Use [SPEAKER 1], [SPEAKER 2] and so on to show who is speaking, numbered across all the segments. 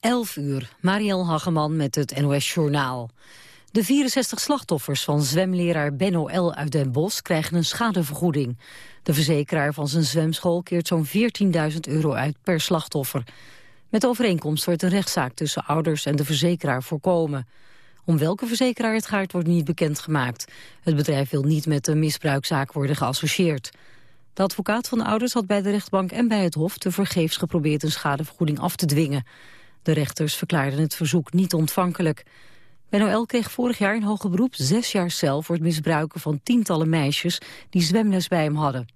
[SPEAKER 1] 11 uur, Mariel Hageman met het NOS Journaal. De 64 slachtoffers van zwemleraar Benno L. uit Den Bosch krijgen een schadevergoeding. De verzekeraar van zijn zwemschool keert zo'n 14.000 euro uit per slachtoffer. Met overeenkomst wordt de rechtszaak tussen ouders en de verzekeraar voorkomen. Om welke verzekeraar het gaat wordt niet bekendgemaakt. Het bedrijf wil niet met de misbruikzaak worden geassocieerd. De advocaat van de ouders had bij de rechtbank en bij het hof... tevergeefs geprobeerd een schadevergoeding af te dwingen. De rechters verklaarden het verzoek niet ontvankelijk. Benno L. kreeg vorig jaar in hoger beroep zes jaar cel... voor het misbruiken van tientallen meisjes die zwemles bij hem hadden.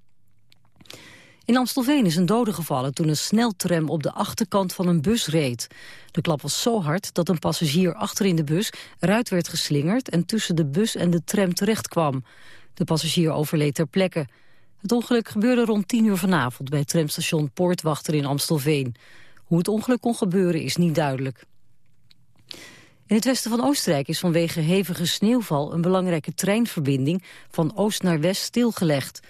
[SPEAKER 1] In Amstelveen is een dode gevallen toen een sneltram op de achterkant van een bus reed. De klap was zo hard dat een passagier achter in de bus eruit werd geslingerd en tussen de bus en de tram terecht kwam. De passagier overleed ter plekke. Het ongeluk gebeurde rond 10 uur vanavond bij tramstation Poortwachter in Amstelveen. Hoe het ongeluk kon gebeuren is niet duidelijk. In het westen van Oostenrijk is vanwege hevige sneeuwval een belangrijke treinverbinding van oost naar west stilgelegd.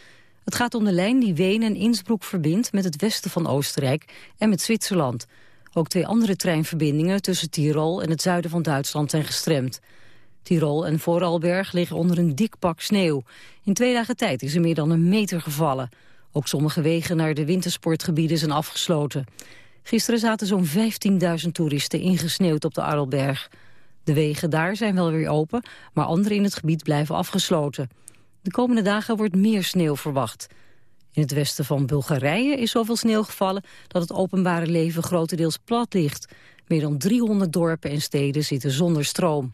[SPEAKER 1] Het gaat om de lijn die Wenen en Innsbruck verbindt met het westen van Oostenrijk en met Zwitserland. Ook twee andere treinverbindingen tussen Tirol en het zuiden van Duitsland zijn gestremd. Tirol en Vooralberg liggen onder een dik pak sneeuw. In twee dagen tijd is er meer dan een meter gevallen. Ook sommige wegen naar de wintersportgebieden zijn afgesloten. Gisteren zaten zo'n 15.000 toeristen ingesneeuwd op de Arlberg. De wegen daar zijn wel weer open, maar andere in het gebied blijven afgesloten. De komende dagen wordt meer sneeuw verwacht. In het westen van Bulgarije is zoveel sneeuw gevallen dat het openbare leven grotendeels plat ligt. Meer dan 300 dorpen en steden zitten zonder stroom.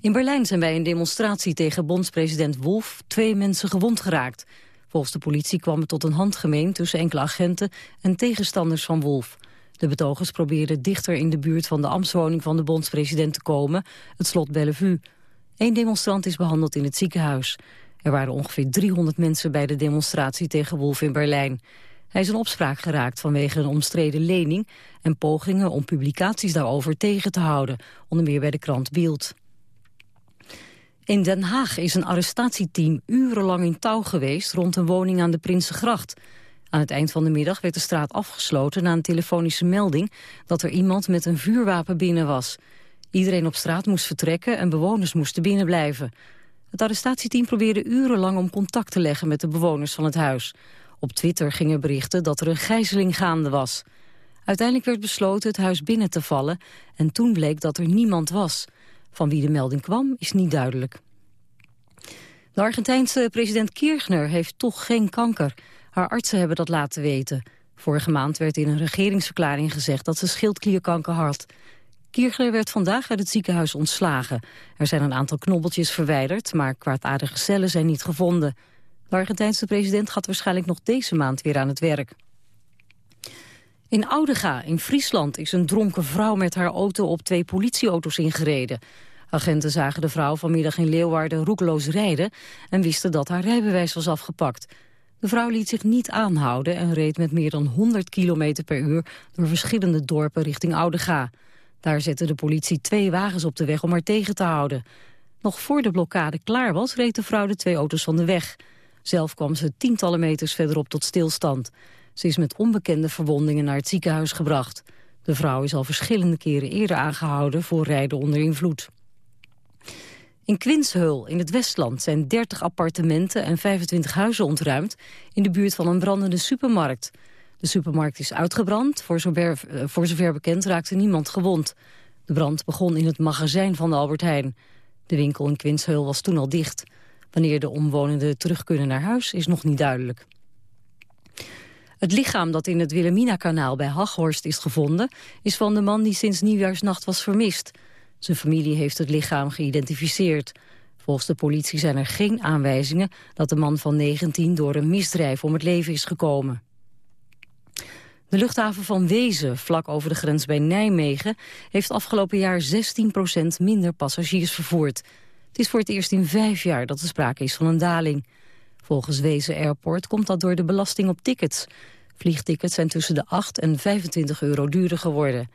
[SPEAKER 1] In Berlijn zijn bij een demonstratie tegen bondspresident Wolf twee mensen gewond geraakt. De politie kwam het tot een handgemeen tussen enkele agenten en tegenstanders van Wolf. De betogers probeerden dichter in de buurt van de ambtswoning van de bondspresident te komen, het slot Bellevue. Eén demonstrant is behandeld in het ziekenhuis. Er waren ongeveer 300 mensen bij de demonstratie tegen Wolf in Berlijn. Hij is in opspraak geraakt vanwege een omstreden lening... en pogingen om publicaties daarover tegen te houden, onder meer bij de krant Bild. In Den Haag is een arrestatieteam urenlang in touw geweest... rond een woning aan de Prinsengracht. Aan het eind van de middag werd de straat afgesloten... na een telefonische melding dat er iemand met een vuurwapen binnen was. Iedereen op straat moest vertrekken en bewoners moesten binnenblijven. Het arrestatieteam probeerde urenlang om contact te leggen met de bewoners van het huis. Op Twitter gingen berichten dat er een gijzeling gaande was. Uiteindelijk werd besloten het huis binnen te vallen... en toen bleek dat er niemand was... Van wie de melding kwam is niet duidelijk. De Argentijnse president Kirchner heeft toch geen kanker. Haar artsen hebben dat laten weten. Vorige maand werd in een regeringsverklaring gezegd dat ze schildklierkanker had. Kirchner werd vandaag uit het ziekenhuis ontslagen. Er zijn een aantal knobbeltjes verwijderd, maar kwaadaardige cellen zijn niet gevonden. De Argentijnse president gaat waarschijnlijk nog deze maand weer aan het werk. In Oudega in Friesland is een dronken vrouw met haar auto op twee politieauto's ingereden. Agenten zagen de vrouw vanmiddag in Leeuwarden roekeloos rijden en wisten dat haar rijbewijs was afgepakt. De vrouw liet zich niet aanhouden en reed met meer dan 100 km per uur door verschillende dorpen richting Oudega. Daar zette de politie twee wagens op de weg om haar tegen te houden. Nog voor de blokkade klaar was, reed de vrouw de twee auto's van de weg. Zelf kwam ze tientallen meters verderop tot stilstand. Ze is met onbekende verwondingen naar het ziekenhuis gebracht. De vrouw is al verschillende keren eerder aangehouden voor rijden onder invloed. In Quinshul in het Westland zijn 30 appartementen en 25 huizen ontruimd in de buurt van een brandende supermarkt. De supermarkt is uitgebrand, voor zover, eh, voor zover bekend raakte niemand gewond. De brand begon in het magazijn van de Albert Heijn. De winkel in Quinshul was toen al dicht. Wanneer de omwonenden terug kunnen naar huis is nog niet duidelijk. Het lichaam dat in het Wilhelmina-kanaal bij Haghorst is gevonden... is van de man die sinds nieuwjaarsnacht was vermist. Zijn familie heeft het lichaam geïdentificeerd. Volgens de politie zijn er geen aanwijzingen... dat de man van 19 door een misdrijf om het leven is gekomen. De luchthaven van Wezen, vlak over de grens bij Nijmegen... heeft afgelopen jaar 16% minder passagiers vervoerd. Het is voor het eerst in vijf jaar dat er sprake is van een daling. Volgens Wezen Airport komt dat door de belasting op tickets. Vliegtickets zijn tussen de 8 en 25 euro duurder geworden.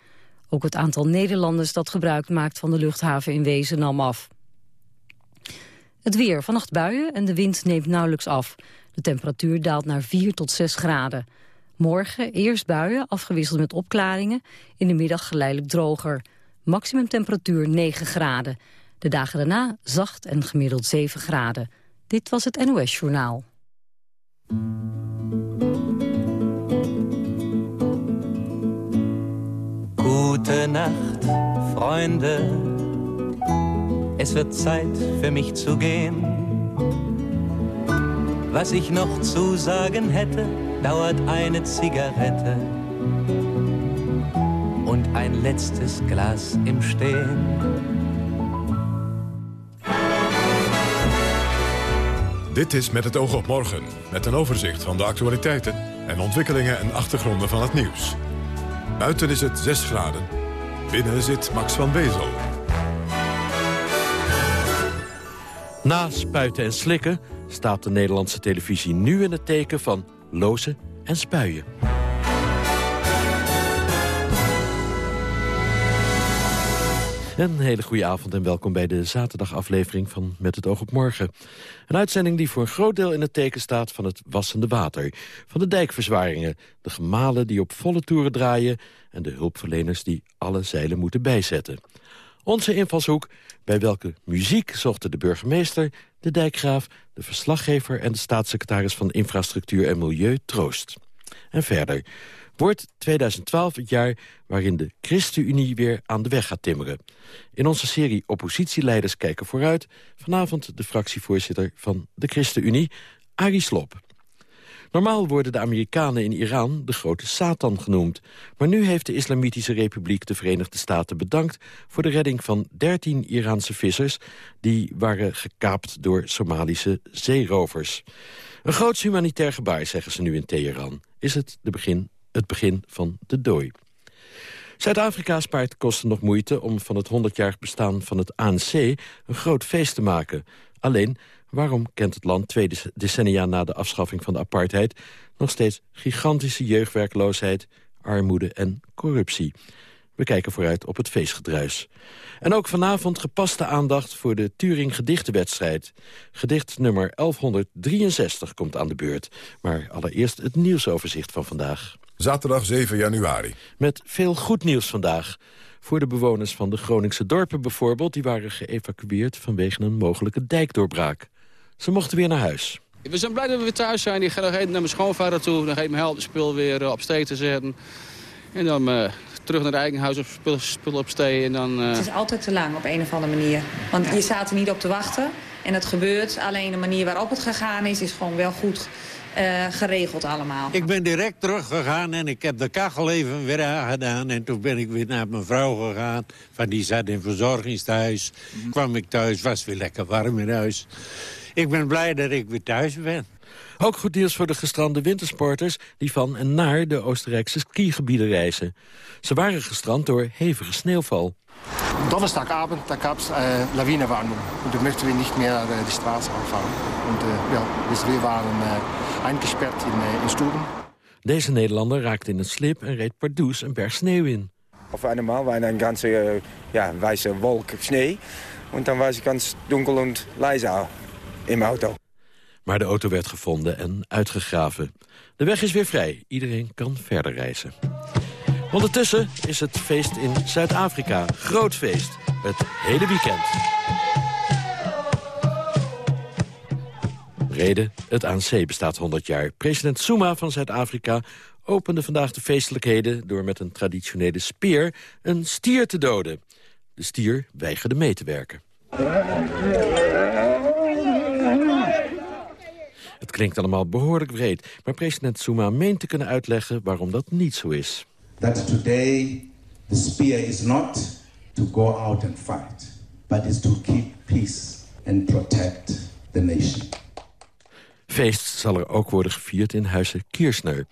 [SPEAKER 1] Ook het aantal Nederlanders dat gebruik maakt van de luchthaven in Wezen nam af. Het weer, vannacht buien en de wind neemt nauwelijks af. De temperatuur daalt naar 4 tot 6 graden. Morgen eerst buien, afgewisseld met opklaringen. In de middag geleidelijk droger. Maximum temperatuur 9 graden. De dagen daarna zacht en gemiddeld 7 graden. Dit was het NOS Journaal.
[SPEAKER 2] Gute Nacht, Freunde. Es wird Zeit für mich zu gehen. Was ich noch zu sagen hätte, dauert eine Zigarette und ein letztes Glas im Stehen.
[SPEAKER 3] Dit is Met het oog op morgen, met een overzicht van de actualiteiten en ontwikkelingen en achtergronden van het nieuws. Buiten is het 6 graden. Binnen zit Max van Wezel.
[SPEAKER 4] Na spuiten en slikken staat de Nederlandse televisie nu in het teken van lozen en spuien. Een hele goede avond en welkom bij de zaterdagaflevering van Met het oog op morgen. Een uitzending die voor een groot deel in het teken staat van het wassende water. Van de dijkverzwaringen, de gemalen die op volle toeren draaien... en de hulpverleners die alle zeilen moeten bijzetten. Onze invalshoek, bij welke muziek zochten de burgemeester, de dijkgraaf... de verslaggever en de staatssecretaris van Infrastructuur en Milieu troost. En verder wordt 2012 het jaar waarin de ChristenUnie weer aan de weg gaat timmeren. In onze serie Oppositieleiders kijken vooruit... vanavond de fractievoorzitter van de ChristenUnie, Arie Slob. Normaal worden de Amerikanen in Iran de grote Satan genoemd. Maar nu heeft de Islamitische Republiek de Verenigde Staten bedankt... voor de redding van 13 Iraanse vissers... die waren gekaapt door Somalische zeerovers. Een groot humanitair gebaar, zeggen ze nu in Teheran. Is het de begin, het begin van de dooi? Zuid-Afrika spaart kosten nog moeite om van het 100-jarig bestaan van het ANC... een groot feest te maken. Alleen Waarom kent het land twee decennia na de afschaffing van de apartheid... nog steeds gigantische jeugdwerkloosheid, armoede en corruptie? We kijken vooruit op het feestgedruis. En ook vanavond gepaste aandacht voor de Turing Gedichtenwedstrijd. Gedicht nummer 1163 komt aan de beurt. Maar allereerst het nieuwsoverzicht van vandaag.
[SPEAKER 3] Zaterdag 7 januari.
[SPEAKER 4] Met veel goed nieuws vandaag. Voor de bewoners van de Groningse dorpen bijvoorbeeld... die waren geëvacueerd vanwege een mogelijke dijkdoorbraak. Ze mochten weer naar huis.
[SPEAKER 5] We zijn blij dat we weer thuis zijn. Ik ga nog even naar mijn schoonvader toe. Dan ga ik mijn helpen spul weer eh, op stee te zetten. En dan uh, terug naar het eigen huis op spul, spul op stee. En dan, uh...
[SPEAKER 6] Het is altijd te lang op een of andere manier. Want je staat er niet op te wachten. En het gebeurt. Alleen de manier waarop het gegaan is, is gewoon wel goed uh, geregeld allemaal.
[SPEAKER 7] Ik ben direct teruggegaan en ik heb de kachel even weer aangedaan. En toen ben ik weer naar mijn vrouw gegaan. Van die zat in verzorgingstehuis. Mm Kwam ik thuis, was weer lekker warm in huis ik ben blij dat ik weer thuis ben.
[SPEAKER 4] Ook goed nieuws voor de gestrande wintersporters... die van en naar de Oostenrijkse skigebieden reizen. Ze waren gestrand door hevige sneeuwval.
[SPEAKER 8] Donnerstagabend, da gab es äh, Lawinenwarnung. Und da möchten wir nicht mehr äh, die Straße auffahren. Und äh, ja, dus wir waren äh, eingesperrt in, äh, in Stuben.
[SPEAKER 4] Deze Nederlander raakte in een slip en reed pardoes een berg sneeuw in.
[SPEAKER 9] Auf einmal war eine ganze äh, ja, weiße Wolke Schnee. Und dann war es ganz dunkel und leise in mijn auto.
[SPEAKER 4] Maar de auto werd gevonden en uitgegraven. De weg is weer vrij. Iedereen kan verder reizen. Ondertussen is het feest in Zuid-Afrika. Groot feest. Het hele weekend. Reden, het ANC bestaat 100 jaar. President Zuma van Zuid-Afrika opende vandaag de feestelijkheden... door met een traditionele speer een stier te doden. De stier weigerde mee te werken. Het klinkt allemaal behoorlijk breed, maar president Zuma meent te kunnen uitleggen waarom dat niet zo is.
[SPEAKER 10] That today the spear is not to go out and fight, but is to keep peace and protect the nation.
[SPEAKER 4] Feest zal er ook worden gevierd in huizen Kirchner.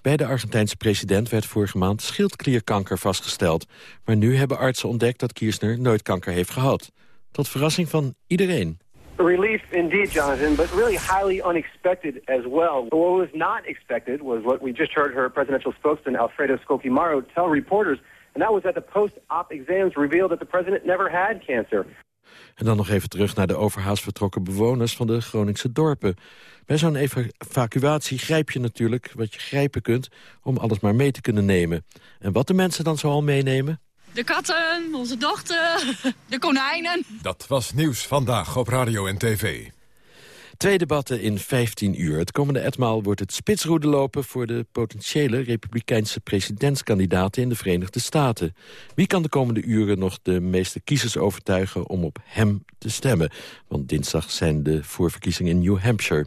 [SPEAKER 4] Bij de Argentijnse president werd vorige maand schildklierkanker vastgesteld. Maar nu hebben artsen ontdekt dat Kirchner nooit kanker heeft gehad. Tot verrassing van iedereen.
[SPEAKER 11] Relief indeed, Jonathan, but really highly unexpected as well. What was not expected was what we just heard her presidential spokesman, Alfredo Scocchi-Maro, tell reporters, and that was that the post-op exams revealed that the president never had cancer.
[SPEAKER 4] En dan nog even terug naar de overhaast vertrokken bewoners van de Groningse dorpen. Bij zo'n evacuatie grijp je natuurlijk wat je grijpen kunt... om alles maar mee te kunnen nemen. En wat de mensen dan zoal meenemen?
[SPEAKER 12] De katten, onze dochter, de konijnen.
[SPEAKER 3] Dat was Nieuws Vandaag op Radio en TV.
[SPEAKER 4] Twee debatten in 15 uur. Het komende etmaal wordt het spitsroede lopen... voor de potentiële republikeinse presidentskandidaten in de Verenigde Staten. Wie kan de komende uren nog de meeste kiezers overtuigen om op hem te stemmen? Want dinsdag zijn de voorverkiezingen in New Hampshire.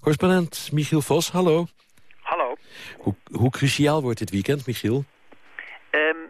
[SPEAKER 4] Correspondent Michiel Vos, hallo.
[SPEAKER 13] Hallo.
[SPEAKER 4] Hoe, hoe cruciaal wordt dit weekend, Michiel?
[SPEAKER 13] in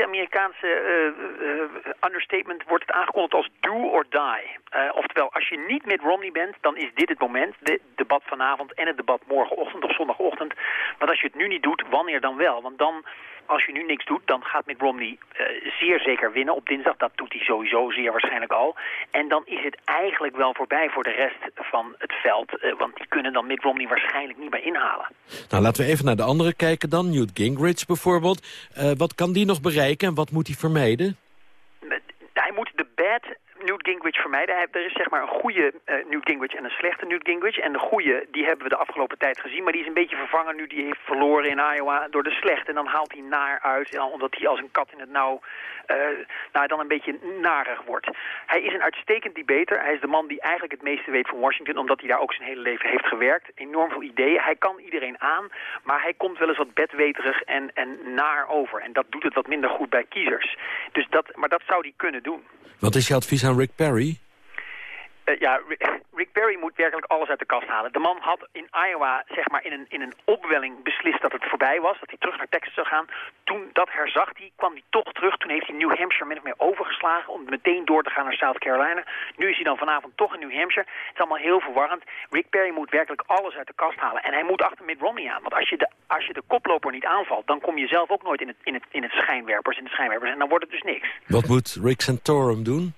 [SPEAKER 13] typisch Amerikaanse uh, uh, understatement wordt het aangekondigd als do or die. Oftewel, als je niet met Romney bent, dan is dit het moment, het debat vanavond en het debat morgenochtend of zondagochtend. Want als je het nu niet doet, wanneer dan wel? Want dan als je nu niks doet, dan gaat Mitt Romney uh, zeer zeker winnen op dinsdag. Dat doet hij sowieso zeer waarschijnlijk al. En dan is het eigenlijk wel voorbij voor de rest van het veld. Uh, want die kunnen dan Mitt Romney waarschijnlijk niet meer inhalen.
[SPEAKER 4] Nou, laten we even naar de andere kijken dan. Newt Gingrich bijvoorbeeld. Uh, wat kan die nog bereiken en wat moet hij vermijden?
[SPEAKER 13] Hij moet de bad Newt Gingrich vermijden. Er is zeg maar een goede uh, Newt Gingrich en een slechte Newt Gingrich. En de goede, die hebben we de afgelopen tijd gezien. Maar die is een beetje vervangen nu die heeft verloren in Iowa door de slechte. En dan haalt hij naar uit, omdat hij als een kat in het nauw uh, nou, dan een beetje narig wordt. Hij is een uitstekend debater. Hij is de man die eigenlijk het meeste weet van Washington... omdat hij daar ook zijn hele leven heeft gewerkt. Enorm veel ideeën. Hij kan iedereen aan, maar hij komt wel eens wat bedweterig en, en naar over. En dat doet het wat minder goed bij kiezers. Dus dat, maar dat zou hij kunnen doen.
[SPEAKER 4] Wat is je advies aan Rick Perry?
[SPEAKER 13] Uh, ja, Rick Perry moet werkelijk alles uit de kast halen. De man had in Iowa zeg maar in een, in een opwelling beslist dat het voorbij was. Dat hij terug naar Texas zou gaan. Toen dat herzag hij, kwam hij toch terug. Toen heeft hij New Hampshire min of meer overgeslagen om meteen door te gaan naar South Carolina. Nu is hij dan vanavond toch in New Hampshire. Het is allemaal heel verwarrend. Rick Perry moet werkelijk alles uit de kast halen. En hij moet achter Mitt Romney aan. Want als je de, als je de koploper niet aanvalt, dan kom je zelf ook nooit in het, in het, in het schijnwerpers, in de schijnwerpers. En dan wordt het dus niks.
[SPEAKER 4] Wat moet Rick Santorum doen?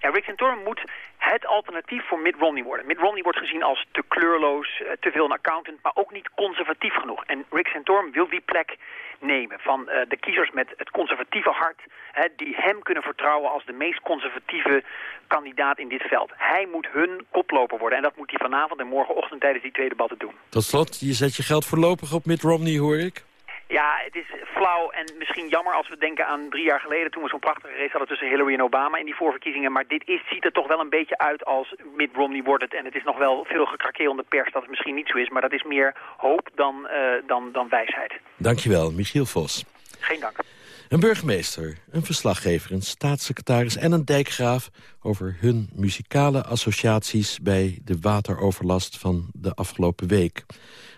[SPEAKER 13] Rick Santorum moet het alternatief voor Mitt Romney worden. Mitt Romney wordt gezien als te kleurloos, te veel een accountant, maar ook niet conservatief genoeg. En Rick Santorum wil die plek nemen van uh, de kiezers met het conservatieve hart... Hè, die hem kunnen vertrouwen als de meest conservatieve kandidaat in dit veld. Hij moet hun koploper worden en dat moet hij vanavond en morgenochtend tijdens die twee debatten doen.
[SPEAKER 4] Tot slot, je zet je geld voorlopig op Mitt Romney, hoor ik.
[SPEAKER 13] Ja, het is flauw en misschien jammer als we denken aan drie jaar geleden... toen we zo'n prachtige race hadden tussen Hillary en Obama in die voorverkiezingen. Maar dit is, ziet er toch wel een beetje uit als Mitt Romney wordt het. En het is nog wel veel gekrakeel in de pers dat het misschien niet zo is. Maar dat is meer hoop dan, uh, dan, dan wijsheid.
[SPEAKER 4] Dankjewel, Michiel Vos.
[SPEAKER 13] Geen dank.
[SPEAKER 4] Een burgemeester, een verslaggever, een staatssecretaris en een dijkgraaf... over hun muzikale associaties bij de wateroverlast van de afgelopen week.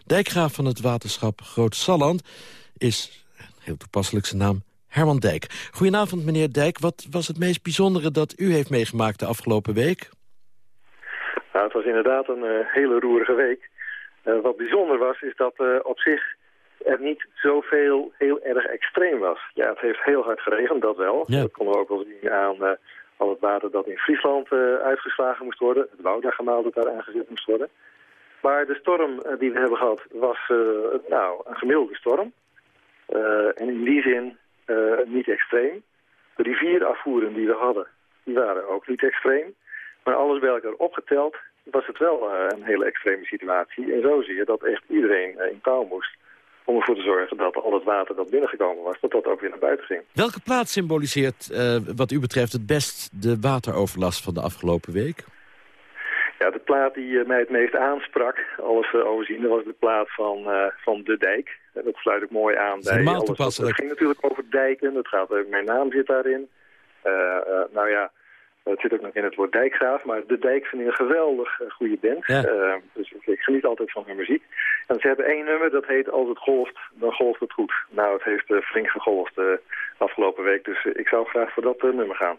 [SPEAKER 4] Dijkgraaf van het waterschap Groot Salland is, heel toepasselijk zijn naam, Herman Dijk. Goedenavond, meneer Dijk. Wat was het meest bijzondere dat u heeft meegemaakt de afgelopen week?
[SPEAKER 14] Nou, het was inderdaad een uh, hele roerige week. Uh, wat bijzonder was, is dat uh, op zich er niet zoveel heel erg extreem was. Ja, het heeft heel hard geregend, dat wel. Ja. Dat konden we ook wel zien aan al het water dat in Friesland uitgeslagen moest worden. Het Woudagemaal dat daar aangezet moest worden. Maar de storm die we hebben gehad was nou, een gemiddelde storm. En in die zin uh, niet extreem. De rivierafvoeren die we hadden, die waren ook niet extreem. Maar alles bij elkaar opgeteld was het wel uh, een hele extreme situatie. En zo zie je dat echt iedereen in touw moest om ervoor te zorgen dat al het water dat binnengekomen was, dat dat ook weer naar buiten ging.
[SPEAKER 4] Welke plaats symboliseert wat u betreft het best de wateroverlast van de afgelopen week?
[SPEAKER 14] Ja, de plaat die mij het meest aansprak, alles overzien, was de plaat van, van De Dijk. Dat sluit ook mooi aan bij alles. Het ging natuurlijk over dijken. Dat gaat, mijn naam zit daarin. Uh, uh, nou ja, het zit ook nog in het woord dijkgraaf. Maar de dijk vind ik een geweldig uh, goede band. Ja. dus ik, ik, geniet altijd van hun muziek. En ze hebben één nummer, dat heet Als het golft, dan golft het goed. Nou, het heeft flink gegolfd de afgelopen week. Dus ik zou graag voor dat nummer gaan.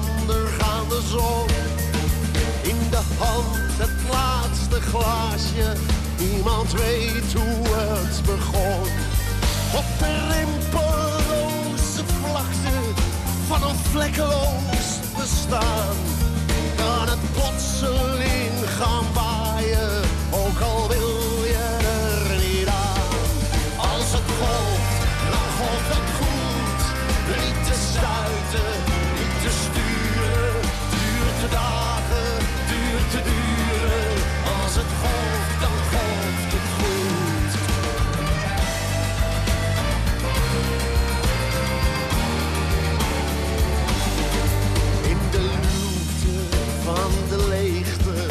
[SPEAKER 15] In de hand het laatste glaasje, niemand weet hoe het begon. Op de rimpelloze vlakte van een vlekkeloos bestaan kan het plotseling gaan waaien, ook al wil je er niet aan. Als het golft, dan golft het goed, niet te stuiten, luwte van de leegte,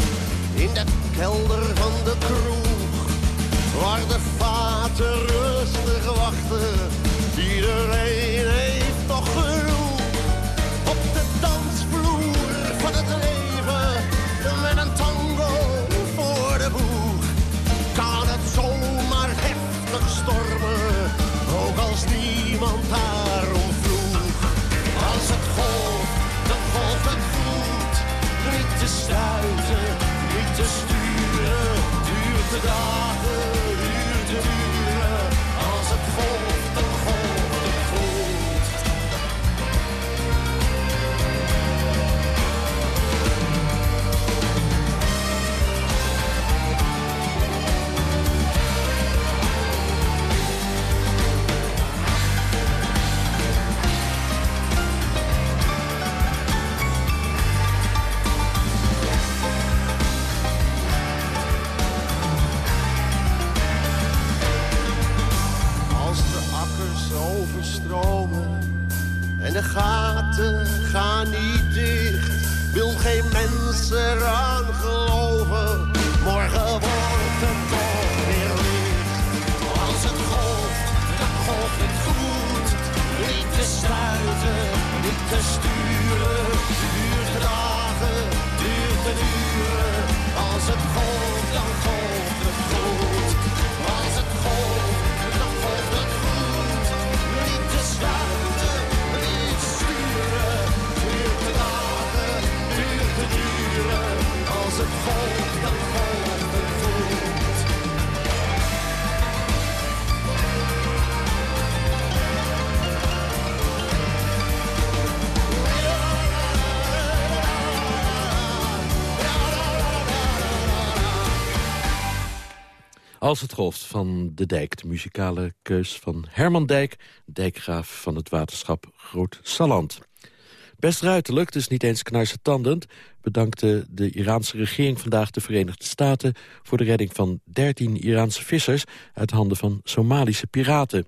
[SPEAKER 15] in de kelder van de kroeg, waar de vaten rustig wachten, de dagen, en de gaten gaan niet dicht, wil geen mens eraan geloven. Morgen wordt het toch weer licht. Als het golft, dan golft het goed. Niet te stuiten, niet te sturen. Duurt te dagen, duurt te duren. Als het golft, dan golft het goed. Als het golft, Als het golft
[SPEAKER 4] van de dijk, de muzikale keus van Herman Dijk... dijkgraaf van het waterschap Groot Salland. Best ruiterlijk, dus niet eens knarsetandend... bedankte de Iraanse regering vandaag de Verenigde Staten... voor de redding van 13 Iraanse vissers... uit handen van Somalische piraten.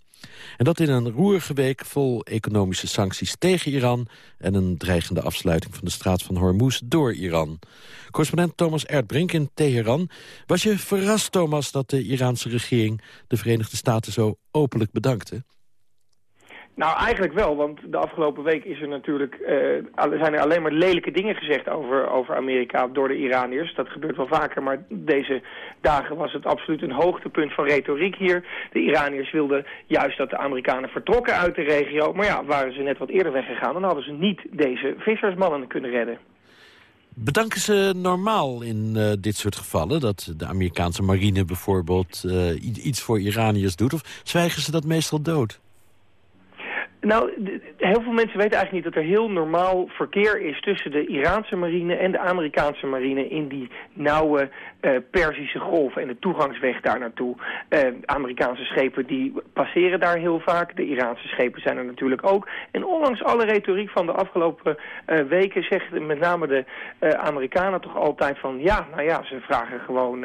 [SPEAKER 4] En dat in een roerige week vol economische sancties tegen Iran... en een dreigende afsluiting van de straat van Hormuz door Iran. Correspondent Thomas Erdbrink in Teheran. Was je verrast, Thomas, dat de Iraanse regering... de Verenigde Staten zo openlijk bedankte?
[SPEAKER 16] Nou, eigenlijk wel, want de afgelopen week is er natuurlijk, alle- zijn er alleen maar lelijke dingen gezegd over, over Amerika door de Iraniërs. Dat gebeurt wel vaker, maar deze dagen was het absoluut een hoogtepunt van retoriek hier. De Iraniërs wilden juist dat de Amerikanen vertrokken uit de regio. Maar ja, waren ze net wat eerder weggegaan, dan hadden ze niet deze vissersmannen kunnen redden.
[SPEAKER 4] Bedanken ze normaal in eh, dit soort gevallen? Dat de Amerikaanse marine bijvoorbeeld eh, iets voor Iraniërs doet? Of zwijgen ze dat meestal dood?
[SPEAKER 16] Nou, heel veel mensen weten eigenlijk niet dat er heel normaal verkeer is tussen de Iraanse marine en de Amerikaanse marine in die nauwe eh, Perzische golf en de toegangsweg daar naartoe. Eh, Amerikaanse schepen die passeren daar heel vaak, de Iraanse schepen zijn er natuurlijk ook. En ondanks alle retoriek van de afgelopen eh, weken zeggen met name de Amerikanen toch altijd van ja, nou ja, ze vragen gewoon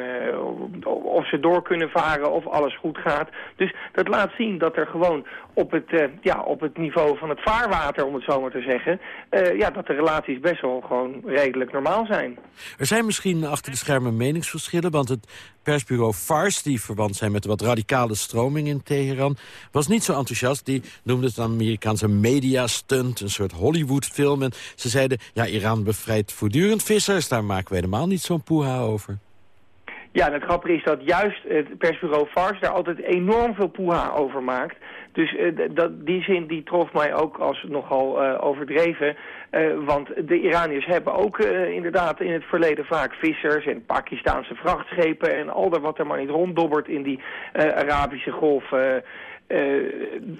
[SPEAKER 16] of- ze door kunnen varen of alles goed gaat. Dus dat laat zien dat er gewoon op het, ja, op het niveau van het vaarwater, om het zo maar te zeggen, eh, ja, dat de relaties best wel gewoon redelijk normaal zijn.
[SPEAKER 4] Er zijn misschien achter de schermen meningsverschillen... want het persbureau Fars, die verwant zijn met de wat radicale stroming in Teheran... was niet zo enthousiast. Die noemde het een Amerikaanse media-stunt, een soort Hollywood-film. En ze zeiden, ja, Iran bevrijdt voortdurend vissers. Daar maken we helemaal niet zo'n poeha over.
[SPEAKER 16] Ja, en het grappige is dat juist het persbureau Fars daar altijd enorm veel poeha over maakt. Dus dat, die zin die trof mij ook als nogal uh, overdreven. Uh, want de Iraniërs hebben ook inderdaad in het verleden vaak vissers en Pakistaanse vrachtschepen... en al dat wat er maar niet ronddobbert in die Arabische golf...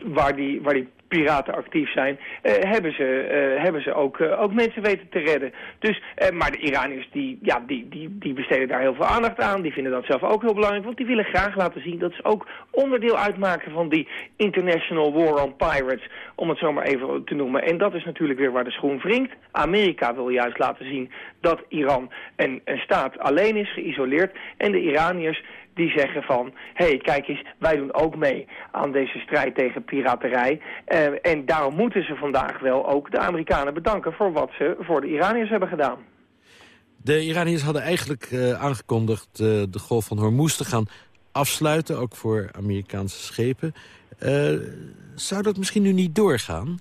[SPEAKER 16] waar, die, waar die piraten actief zijn, uh, hebben ze, uh, hebben ze ook, uh, ook mensen weten te redden. Dus, maar de Iraniërs die, ja, die, die, die besteden daar heel veel aandacht aan. Die vinden dat zelf ook heel belangrijk, want die willen graag laten zien dat ze ook onderdeel uitmaken van die International War on Pirates, om het zo maar even te noemen. En dat is natuurlijk weer waar de schoen wringt. Amerika wil juist laten zien dat Iran een, een staat alleen is, geïsoleerd. En de Iraniërs die zeggen van... hé, hey, kijk eens, wij doen ook mee aan deze strijd tegen piraterij. Uh, en daarom moeten ze vandaag wel ook de Amerikanen bedanken... voor wat ze voor de Iraniërs hebben gedaan.
[SPEAKER 4] De Iraniërs hadden eigenlijk uh, aangekondigd uh, de Golf van Hormuz te gaan afsluiten... ook voor Amerikaanse schepen. zou dat misschien nu niet doorgaan?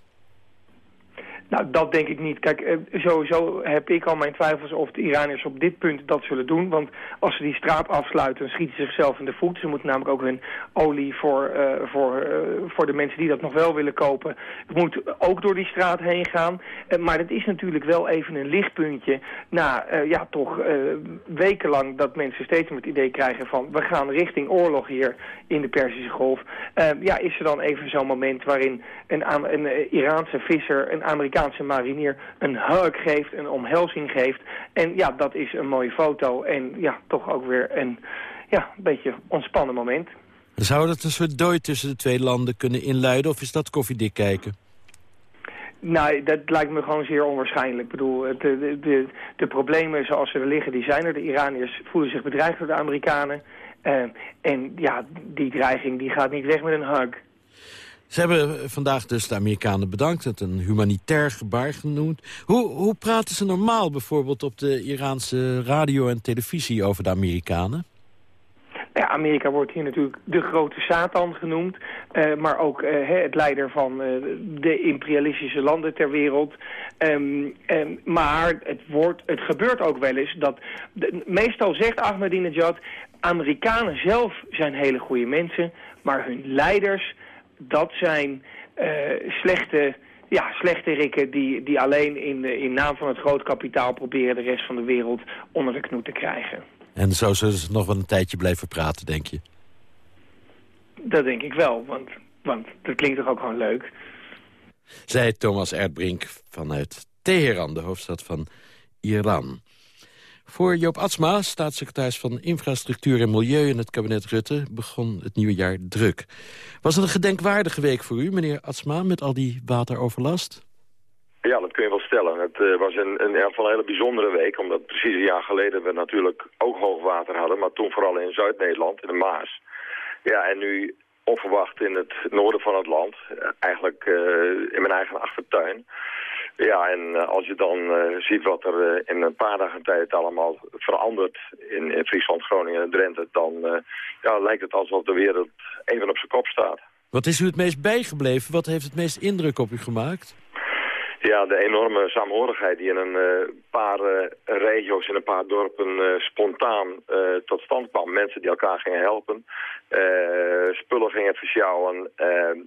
[SPEAKER 16] Nou, dat denk ik niet. Kijk, eh, sowieso heb ik al mijn twijfels of de Iraniërs op dit punt dat zullen doen. Want als ze die straat afsluiten, schieten ze zichzelf in de voet. Ze moeten namelijk ook hun olie voor, uh, voor, uh, voor de mensen die dat nog wel willen kopen. Het moet ook door die straat heen gaan. Maar het is natuurlijk wel even een lichtpuntje na, ja, toch wekenlang dat mensen steeds meer het idee krijgen van... we gaan richting oorlog hier in de Perzische Golf. ja, is er dan even zo'n moment waarin een, een Iraanse visser, een Amerikaanse Amerikaanse marinier een hug geeft, een omhelzing geeft. En ja, dat is een mooie foto en ja, toch ook weer een ja, beetje ontspannen moment.
[SPEAKER 4] Zou dat een soort dooi tussen de twee landen kunnen inluiden of is dat koffiedik kijken?
[SPEAKER 16] Nou, dat lijkt me gewoon zeer onwaarschijnlijk. Ik bedoel, de, de, de, problemen zoals ze er liggen, die zijn er. De Iraniërs voelen zich bedreigd door de Amerikanen. Uh, en ja, die dreiging die gaat niet weg met een hug.
[SPEAKER 4] Ze hebben vandaag dus de Amerikanen bedankt, het een humanitair gebaar genoemd. Hoe, hoe praten ze normaal bijvoorbeeld op de Iraanse radio en televisie over de Amerikanen?
[SPEAKER 16] Ja, Amerika wordt hier natuurlijk de grote Satan genoemd. Uh, maar ook uh, het leider van uh, de imperialistische landen ter wereld. Um, um, maar het, wordt, het gebeurt ook wel eens dat... Meestal zegt Ahmadinejad... Amerikanen zelf zijn hele goede mensen... maar hun leiders dat zijn uh, slechte, ja, slechte rikken die, die alleen in, in naam van het groot kapitaal proberen de rest van de wereld onder de knoet te krijgen.
[SPEAKER 4] En zo zullen ze nog wel een tijdje blijven praten, denk je?
[SPEAKER 16] Dat denk ik wel, want, want dat klinkt toch ook gewoon leuk.
[SPEAKER 4] Zei Thomas Erdbrink vanuit Teheran, de hoofdstad van Iran. Voor Joop Atsma, staatssecretaris van Infrastructuur en Milieu in het kabinet Rutte, begon het nieuwe jaar druk. Was het een gedenkwaardige week voor u, meneer Atsma, met al die wateroverlast?
[SPEAKER 17] Ja, dat kun je wel stellen. Het uh, was een, een, een hele bijzondere week, omdat precies een jaar geleden we natuurlijk ook hoogwater hadden, maar toen vooral in Zuid-Nederland, in de Maas. Ja, en nu onverwacht in het noorden van het land, eh, eigenlijk uh, in mijn eigen achtertuin. Ja, en uh, als je dan uh, ziet wat er uh, in een paar dagen tijd allemaal verandert in, in Friesland, Groningen en Drenthe, dan ja, lijkt het alsof de wereld even op zijn kop staat.
[SPEAKER 4] Wat is u het meest bijgebleven? Wat heeft het meest indruk op u gemaakt?
[SPEAKER 17] Ja, de enorme saamhorigheid die in een paar regio's, in een paar dorpen spontaan tot stand kwam. Mensen die elkaar gingen helpen, spullen gingen versjouwen.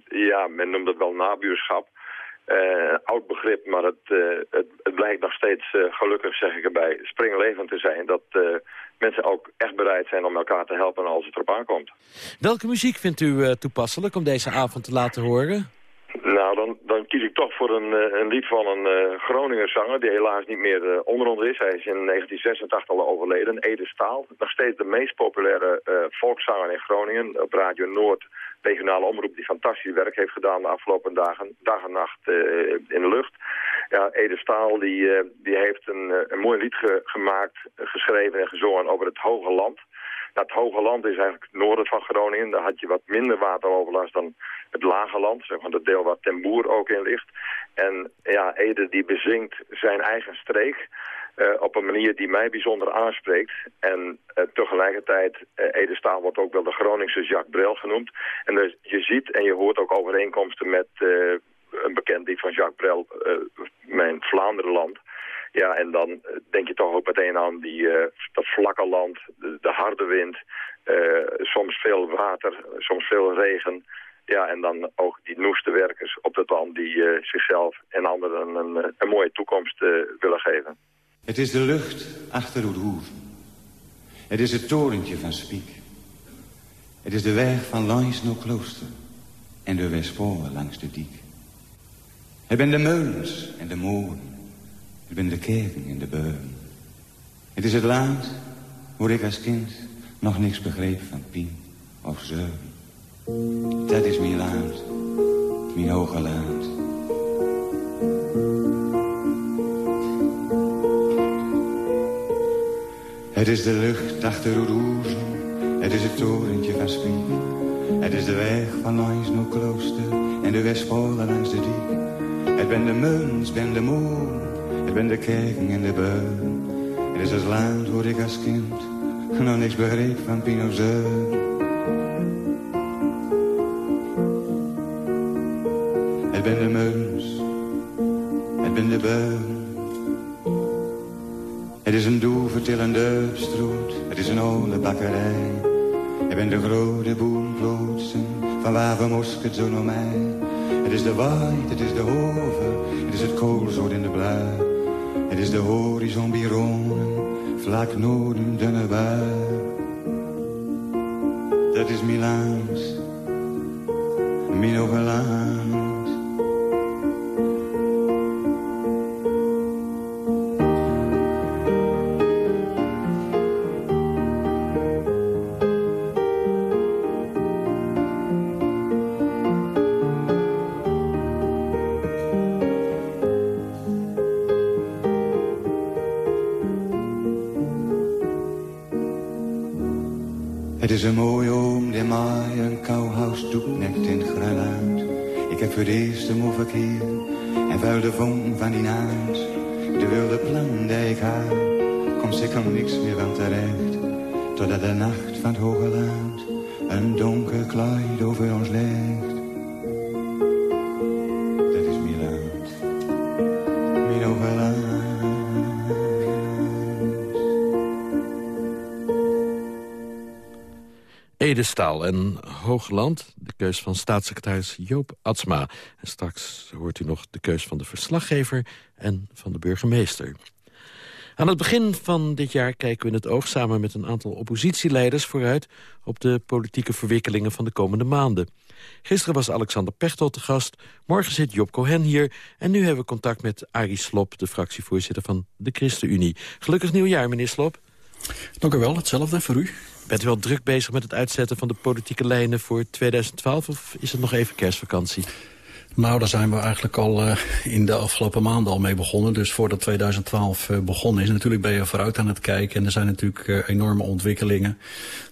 [SPEAKER 17] ja, men noemt het wel nabuurschap. Uh, oud begrip, maar het, uh, het, het, blijkt nog steeds uh, gelukkig, zeg ik erbij, springlevend te zijn. Dat mensen ook echt bereid zijn om elkaar te helpen als het erop aankomt.
[SPEAKER 4] Welke muziek vindt u toepasselijk om deze avond te laten horen?
[SPEAKER 17] Nou, dan, dan kies ik toch voor een, een lied van een Groninger zanger die helaas niet meer onder ons is. Hij is in 1986 al overleden, Ede Staal. Nog steeds de meest populaire volkszanger in Groningen. Op Radio Noord regionale omroep die fantastisch werk heeft gedaan de afgelopen dagen, dag en nacht uh, in de lucht. Ja, Ede Staal die, uh, die heeft een, een mooi lied ge gemaakt, geschreven en gezongen over het Hoge Land. Nou, het Hoge Land is eigenlijk het noorden van Groningen. Daar had je wat minder wateroverlast dan het Lage Land, zeg maar het deel waar Temboer ook in ligt. En ja, Ede die bezingt zijn eigen streek. Uh, op een manier die mij bijzonder aanspreekt. En uh, tegelijkertijd, uh, Ede Staal wordt ook wel de Groningse Jacques Brel genoemd. En dus je ziet en je hoort ook overeenkomsten met een bekend lied van Jacques Brel, Mijn Vlaanderenland. Ja, en dan eh, denk je toch ook meteen aan die, dat vlakke land, de, de harde wind, soms veel water, soms veel regen. Ja, en dan ook die noeste werkers op dat land die zichzelf en anderen een, een mooie toekomst willen geven.
[SPEAKER 18] Het is de lucht achter Oerhoeven. Het is het torentje van Spiek. Het is de weg van Lansno Klooster en de Westpolen langs de diek. Het ben de meulens en de molen. Het ben de kerken en de beuren. Het is het land waar ik als kind nog niks begreep van pien of zeuren. Dat is mijn land, mijn hoge land. Het is de lucht achter rozen, het is het torentje van Spien. Het is de weg van langs naar klooster en de Westpolen langs de diek. Het ben de muns, ben de moon, het ben de kerken en de beun. Het is het land waar ik als kind nog niks begreep van Pinozeur. Het ben de muns, het ben de beun. Het is een doevertillende stroot, het is een oude bakkerij. Ik ben de grote boomplotsen van waar we mosket zo naar mij. Het is de waait, het is de hoven, het is het koolzoot in de blui. Het is de horizon bironen, vlak noorden dunne bui. Dat is Milaans, Minogelaan. Een mooie oom die mij een kouhuis nekt in Granaat. Ik heb voor de eerste moe en vuil de vonk van die naad. De wilde plan die ik had, komt zeker niks meer van terecht. Totdat de nacht van het hoge land een donker kleid over ons legt.
[SPEAKER 4] Edestaal en Hoogland. De keus van staatssecretaris Joop Atsma. En straks hoort u nog de keus van de verslaggever en van de burgemeester. Aan het begin van dit jaar kijken we in het oog samen met een aantal oppositieleiders vooruit op de politieke verwikkelingen van de komende maanden. Gisteren was Alexander Pechtold te gast, morgen zit Job Cohen hier... en nu hebben we contact met Arie Slop, de fractievoorzitter van de ChristenUnie. Gelukkig nieuwjaar, meneer Slop.
[SPEAKER 19] Dank u wel, hetzelfde voor u.
[SPEAKER 4] Bent u wel druk bezig met het uitzetten van de politieke lijnen voor 2012... of is het nog even kerstvakantie?
[SPEAKER 19] Nou, daar zijn we eigenlijk al uh, in de afgelopen maanden al mee begonnen. Dus voordat 2012 uh, begonnen is, natuurlijk ben je vooruit aan het kijken. En er zijn natuurlijk uh, enorme ontwikkelingen.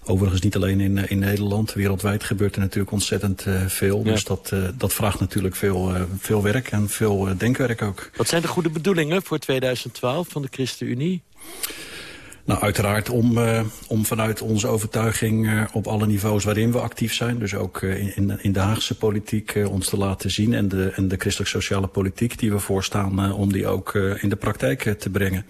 [SPEAKER 19] Overigens niet alleen in, in Nederland. Wereldwijd gebeurt er natuurlijk ontzettend veel. Ja. Dus dat, dat vraagt natuurlijk veel, veel werk en veel denkwerk ook.
[SPEAKER 4] Wat zijn de goede bedoelingen voor 2012 van de ChristenUnie?
[SPEAKER 19] Nou, uiteraard om, uh, om vanuit onze overtuiging uh, op alle niveaus waarin we actief zijn... dus ook uh, in, in de Haagse politiek ons te laten zien... en de, en de christelijk-sociale politiek die we voorstaan... om die ook in de praktijk te brengen.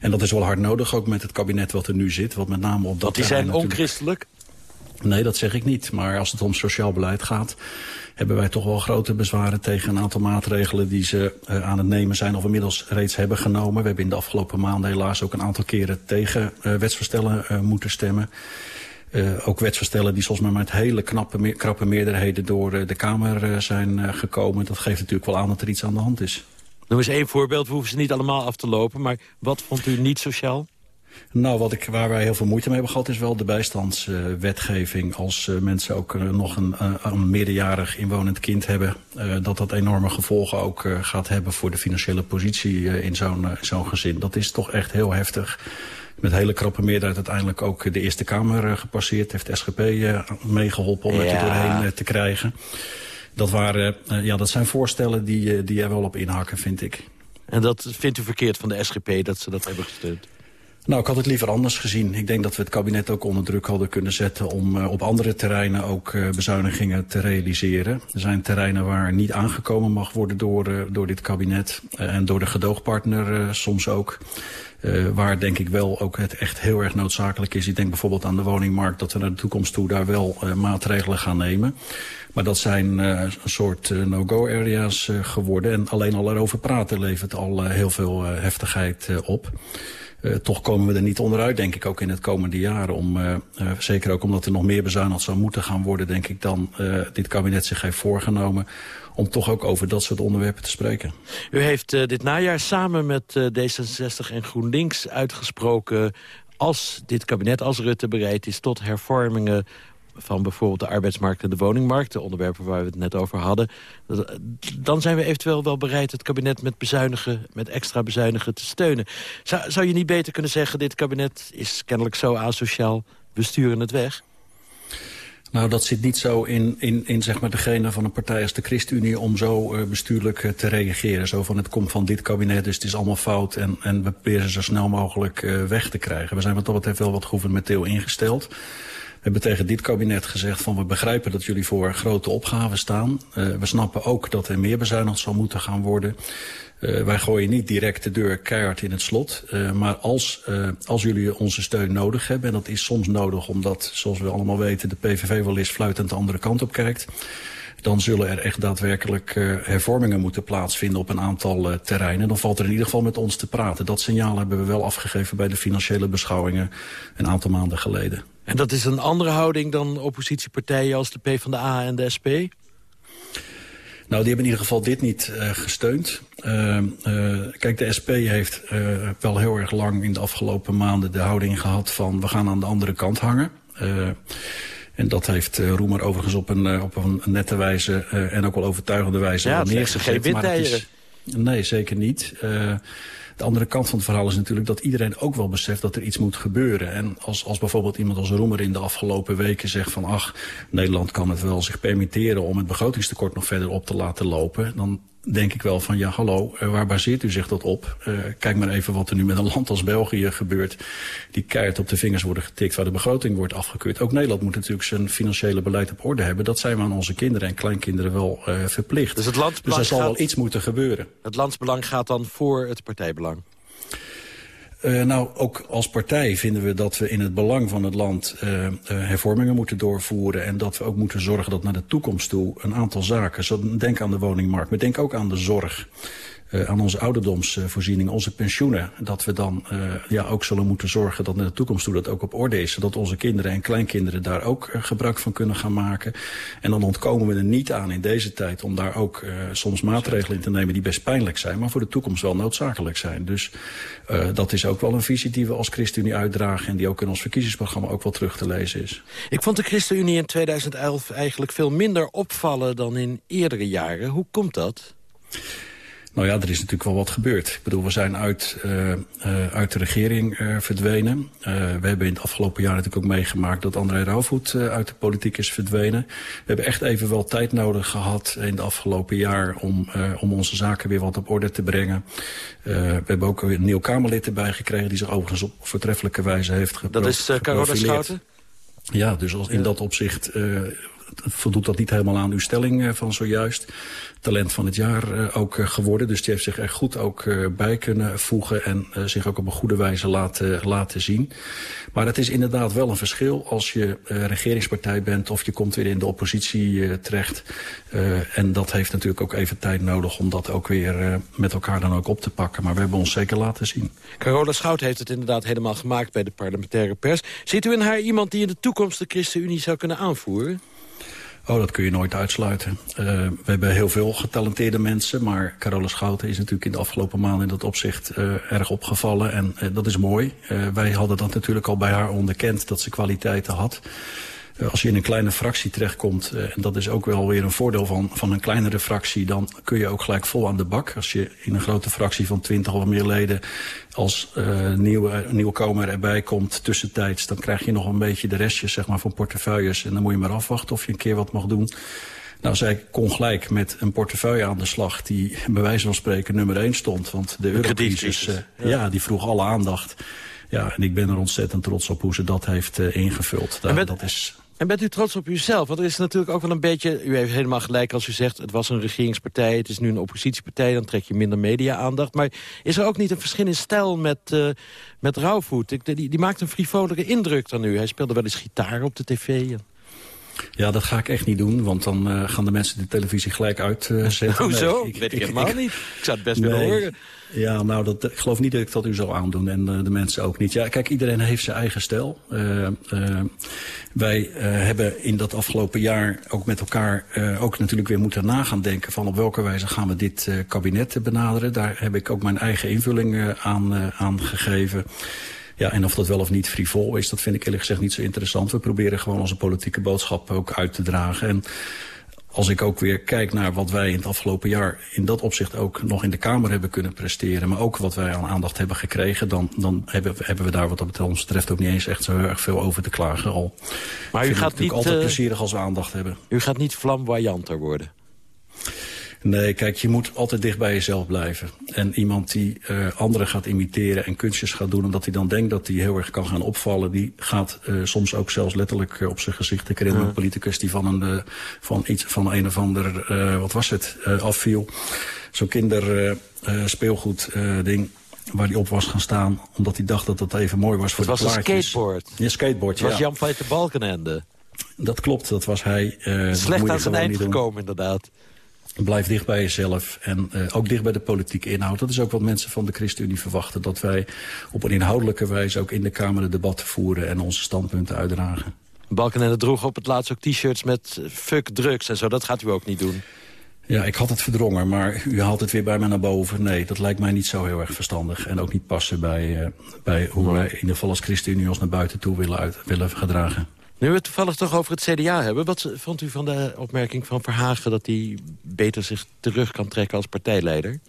[SPEAKER 19] En dat is wel hard nodig, ook met het kabinet wat er nu zit. Wat met name op dat
[SPEAKER 4] Want die zijn onchristelijk?
[SPEAKER 19] Nee, dat zeg ik niet. Maar als het om sociaal beleid gaat hebben wij toch wel grote bezwaren tegen een aantal maatregelen die ze uh, aan het nemen zijn of inmiddels reeds hebben genomen. We hebben in de afgelopen maanden helaas ook een aantal keren tegen uh, moeten stemmen. Ook wetsvoorstellen die volgens mij met hele knappe, me krappe meerderheden door de Kamer zijn gekomen. Dat geeft natuurlijk wel aan dat er iets aan de hand is.
[SPEAKER 4] Noem eens één voorbeeld, we hoeven ze niet allemaal af te lopen. Maar wat vond u niet sociaal?
[SPEAKER 19] Nou, wat ik, waar wij heel veel moeite mee hebben gehad... is wel de bijstandswetgeving. Uh, Als uh, mensen ook uh, nog een, een, meerderjarig inwonend kind hebben... dat dat enorme gevolgen ook gaat hebben... voor de financiële positie in zo'n zo'n gezin. Dat is toch echt heel heftig. Met hele krappe meerderheid uiteindelijk ook de Eerste Kamer gepasseerd. Heeft de SGP meegeholpen om ja. het er doorheen te krijgen. Dat, waren, ja, dat zijn voorstellen die, die er wel op inhaken, vind ik.
[SPEAKER 4] En dat vindt u verkeerd van de SGP dat ze dat hebben gesteund?
[SPEAKER 19] Nou, ik had het liever anders gezien. Ik denk dat we het kabinet ook onder druk hadden kunnen zetten... om uh, op andere terreinen ook uh, bezuinigingen te realiseren. Er zijn terreinen waar niet aangekomen mag worden door, uh, door dit kabinet... en door de gedoogpartner soms ook. waar denk ik wel ook het echt heel erg noodzakelijk is. Ik denk bijvoorbeeld aan de woningmarkt... dat we naar de toekomst toe daar wel maatregelen gaan nemen. Maar dat zijn een soort no-go areas geworden. En alleen al erover praten levert al heel veel heftigheid op. Uh, toch komen we er niet onderuit, denk ik, ook in het komende jaar. Om, uh, uh, zeker ook omdat er nog meer bezuinigd zou moeten gaan worden, denk ik, dan dit kabinet zich heeft voorgenomen. Om toch ook over dat soort onderwerpen te spreken.
[SPEAKER 4] U heeft dit najaar samen met D66 en GroenLinks uitgesproken als dit kabinet, als Rutte bereid is tot hervormingen van bijvoorbeeld de arbeidsmarkt en de woningmarkt... de onderwerpen waar we het net over hadden... dan zijn we eventueel wel bereid het kabinet met bezuinigen... met extra bezuinigen te steunen. Zou, zou je niet beter kunnen zeggen... dit kabinet is kennelijk zo asociaal, we sturen het weg?
[SPEAKER 19] Nou, dat zit niet zo in, in, in zeg maar degene van een partij als de ChristenUnie... om zo uh, bestuurlijk uh, te reageren. Zo van, het komt van dit kabinet, dus het is allemaal fout... en, en we proberen ze zo snel mogelijk uh, weg te krijgen. We zijn wat dat wel wat gouvernementeel ingesteld... Hebben tegen dit kabinet gezegd van we begrijpen dat jullie voor grote opgaven staan. Uh, we snappen ook dat er meer bezuinigd zal moeten gaan worden. Uh, wij gooien niet direct de deur keihard in het slot. Uh, maar als, als jullie onze steun nodig hebben... en dat is soms nodig omdat, zoals we allemaal weten... de PVV wel eens fluitend de andere kant op kijkt dan zullen er echt daadwerkelijk hervormingen moeten plaatsvinden op een aantal terreinen. Dan valt er in ieder geval met ons te praten. Dat signaal hebben we wel afgegeven bij de financiële beschouwingen een aantal maanden geleden.
[SPEAKER 4] En dat is een andere houding dan oppositiepartijen als de PvdA en de SP?
[SPEAKER 19] Nou, die hebben in ieder geval dit niet uh, gesteund. Uh, uh, kijk, de SP heeft wel heel erg lang in de afgelopen maanden de houding gehad van... we gaan aan de andere kant hangen. En dat heeft Roemer overigens op een, op een nette wijze en ook wel overtuigende wijze
[SPEAKER 4] ja, neergezet. geen windeieren.
[SPEAKER 19] Nee, zeker niet. De andere kant van het verhaal is natuurlijk dat iedereen ook wel beseft dat er iets moet gebeuren. En als, als bijvoorbeeld iemand als Roemer in de afgelopen weken zegt van ach, Nederland kan het wel zich permitteren om het begrotingstekort nog verder op te laten lopen. Dan denk ik wel van ja, hallo, uh, waar baseert u zich dat op? Uh, kijk maar even wat er nu met een land als België gebeurt. Die keihard op de vingers worden getikt waar de begroting wordt afgekeurd. Ook Nederland moet natuurlijk zijn financiële beleid op orde hebben. Dat zijn we aan onze kinderen en kleinkinderen wel uh, verplicht.
[SPEAKER 4] Dus, het landsbelang
[SPEAKER 19] dus er zal
[SPEAKER 4] gaat,
[SPEAKER 19] wel iets moeten gebeuren.
[SPEAKER 4] Het landsbelang gaat dan voor het partijbelang?
[SPEAKER 19] Uh, nou, ook als partij vinden we dat we in het belang van het land uh, uh, hervormingen moeten doorvoeren. En dat we ook moeten zorgen dat naar de toekomst toe een aantal zaken. Denk aan de woningmarkt, maar denk ook aan de zorg uh, aan onze ouderdomsvoorziening, onze pensioenen. Dat we dan uh, ja, ook zullen moeten zorgen dat naar de toekomst toe dat ook op orde is. Zodat onze kinderen en kleinkinderen daar ook uh, gebruik van kunnen gaan maken. En dan ontkomen we er niet aan in deze tijd om daar ook soms maatregelen in te nemen die best pijnlijk zijn. Maar voor de toekomst wel noodzakelijk zijn. Dus dat is ook wel een visie die we als ChristenUnie uitdragen. En die ook in ons verkiezingsprogramma ook wel terug te lezen is.
[SPEAKER 4] Ik vond de ChristenUnie in 2011 eigenlijk veel minder opvallen dan in eerdere jaren. Hoe komt dat?
[SPEAKER 19] Nou ja, er is natuurlijk wel wat gebeurd. Ik bedoel, we zijn uit, uh, uh, uit de regering uh, verdwenen. We hebben in het afgelopen jaar natuurlijk ook meegemaakt dat André Rauwvoet uit de politiek is verdwenen. We hebben echt even wel tijd nodig gehad in het afgelopen jaar om, om onze zaken weer wat op orde te brengen. We hebben ook weer een nieuw Kamerlid erbij gekregen die zich overigens op voortreffelijke wijze heeft
[SPEAKER 4] geprofileerd. Dat is uh, Carola Schouten?
[SPEAKER 19] Ja, dus als in dat opzicht voldoet dat niet helemaal aan uw stelling van zojuist talent van het jaar uh, ook uh, geworden. Dus die heeft zich er goed ook uh, bij kunnen voegen en zich ook op een goede wijze laten, laten zien. Maar het is inderdaad wel een verschil als je regeringspartij bent of je komt weer in de oppositie terecht. En dat heeft natuurlijk ook even tijd nodig om dat ook weer met elkaar dan ook op te pakken. Maar we hebben ons zeker laten zien.
[SPEAKER 4] Carola Schout heeft het inderdaad helemaal gemaakt bij de parlementaire pers. Ziet u in haar iemand die in de toekomst de ChristenUnie zou kunnen aanvoeren?
[SPEAKER 19] Oh, dat kun je nooit uitsluiten. Uh, we hebben heel veel getalenteerde mensen, maar Carola Schouten is natuurlijk in de afgelopen maanden in dat opzicht uh, erg opgevallen. En uh, dat is mooi. wij hadden dat natuurlijk al bij haar onderkend, dat ze kwaliteiten had. Als je in een kleine fractie terechtkomt, en dat is ook wel weer een voordeel van, van een kleinere fractie, dan kun je ook gelijk vol aan de bak. Als je in een grote fractie van twintig of meer leden als uh, nieuwe, nieuwkomer erbij komt tussentijds, dan krijg je nog een beetje de restjes zeg maar, van portefeuilles. En dan moet je maar afwachten of je een keer wat mag doen. Nou, zij kon gelijk met een portefeuille aan de slag... die bij wijze van spreken nummer 1 stond. Want de eurocrisis, uh, ja. ja. die vroeg alle aandacht. Ja, en ik ben er ontzettend trots op hoe ze dat heeft uh, ingevuld. Daar,
[SPEAKER 4] met,
[SPEAKER 19] dat is...
[SPEAKER 4] En bent u trots op uzelf? Want er is natuurlijk ook wel een beetje... U heeft helemaal gelijk als u zegt... het was een regeringspartij, het is nu een oppositiepartij... dan trek je minder media-aandacht. Maar is er ook niet een verschil in stijl met, uh, met Rauwvoet? Die, die maakt een frivolere indruk dan u. Hij speelde wel eens gitaar op de tv.
[SPEAKER 19] Ja, dat ga ik echt niet doen, want dan uh, gaan de mensen de televisie gelijk uitzetten. Uh,
[SPEAKER 4] Hoezo? Nee, ik, weet ik, helemaal ik, niet. Ik zou het best nee. willen horen.
[SPEAKER 19] Ja, nou, dat, ik geloof niet dat ik dat u zal aandoen en uh, de mensen ook niet. Ja, kijk, iedereen heeft zijn eigen stijl. Uh, wij hebben in dat afgelopen jaar ook met elkaar ook natuurlijk weer moeten nagaan denken... van op welke wijze gaan we dit kabinet benaderen. Daar heb ik ook mijn eigen invulling aan, aan gegeven. Ja, en of dat wel of niet frivol is, dat vind ik eerlijk gezegd niet zo interessant. We proberen gewoon onze politieke boodschap ook uit te dragen. En als ik ook weer kijk naar wat wij in het afgelopen jaar... in dat opzicht ook nog in de Kamer hebben kunnen presteren... maar ook wat wij aan aandacht hebben gekregen... dan, dan hebben, hebben we daar wat dat ons betreft ook niet eens echt zo erg veel over te klagen. Al
[SPEAKER 4] maar u gaat niet
[SPEAKER 19] altijd uh, plezierig als we aandacht hebben.
[SPEAKER 4] U gaat niet flamboyanter worden?
[SPEAKER 19] Nee, kijk, je moet altijd dicht bij jezelf blijven. En iemand die uh, anderen gaat imiteren en kunstjes gaat doen... omdat hij dan denkt dat hij heel erg kan gaan opvallen... die gaat uh, soms ook zelfs letterlijk uh, op zijn gezicht. Ik herinner een politicus die van een, van iets, van een of ander, wat was het, afviel. Zo'n kinderspeelgoed ding waar hij op was gaan staan... omdat hij dacht dat dat even mooi was voor
[SPEAKER 4] het
[SPEAKER 19] de
[SPEAKER 4] was een skateboard.
[SPEAKER 19] Ja, skateboard,
[SPEAKER 4] Het was Jan Feiter Balkenende.
[SPEAKER 19] Dat klopt, dat was hij.
[SPEAKER 4] Slecht aan zijn eind gekomen, inderdaad.
[SPEAKER 19] Blijf dicht bij jezelf en uh, ook dicht bij de politieke inhoud. Dat is ook wat mensen van de ChristenUnie verwachten. Dat wij op een inhoudelijke wijze ook in de Kamer de debatten voeren... en onze standpunten uitdragen.
[SPEAKER 4] Balkenende droeg op het laatst ook t-shirts met fuck drugs en zo. Dat gaat u ook niet doen.
[SPEAKER 19] Ja, ik had het verdrongen, maar u haalt het weer bij mij naar boven. Nee, dat lijkt mij niet zo heel erg verstandig. En ook niet passen bij, uh, bij hoe wij in ieder geval als ChristenUnie ons naar buiten toe willen, uit, willen gedragen.
[SPEAKER 4] Nu we het toevallig toch over het CDA hebben... wat vond u van de opmerking van Verhagen... dat hij beter zich terug kan trekken als partijleider?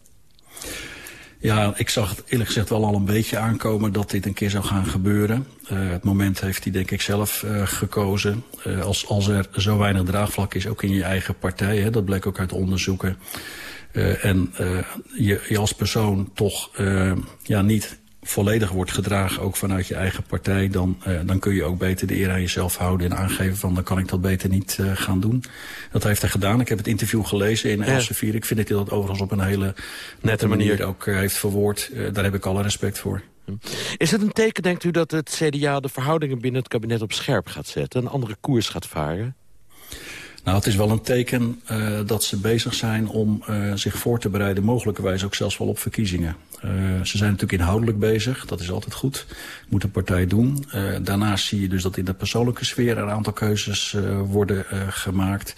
[SPEAKER 19] Ja, ik zag het eerlijk gezegd wel al een beetje aankomen dat dit een keer zou gaan gebeuren. Uh, het moment heeft hij denk ik zelf uh, gekozen. Uh, als, als er zo weinig draagvlak is, ook in je eigen partij. Hè, dat bleek ook uit onderzoeken. en je, je als persoon toch ja, niet volledig wordt gedragen, ook vanuit je eigen partij... dan, uh, dan kun je ook beter de eer aan jezelf houden en aangeven van... dan kan ik dat beter niet uh, gaan doen. Dat heeft hij gedaan. Ik heb het interview gelezen in Elsevier. Ja. Ik vind dat hij dat overigens op een hele nette manier, manier ook uh, heeft verwoord. daar heb ik alle respect voor.
[SPEAKER 4] Is het een teken, denkt u, dat het CDA de verhoudingen binnen het kabinet op scherp gaat zetten? Een andere koers gaat varen?
[SPEAKER 19] Nou, het is wel een teken uh, dat ze bezig zijn om uh, zich voor te bereiden, mogelijkerwijs ook zelfs wel op verkiezingen. Uh, ze zijn natuurlijk inhoudelijk bezig, dat is altijd goed. Moet de partij doen. daarnaast zie je dus dat in de persoonlijke sfeer een aantal keuzes worden gemaakt.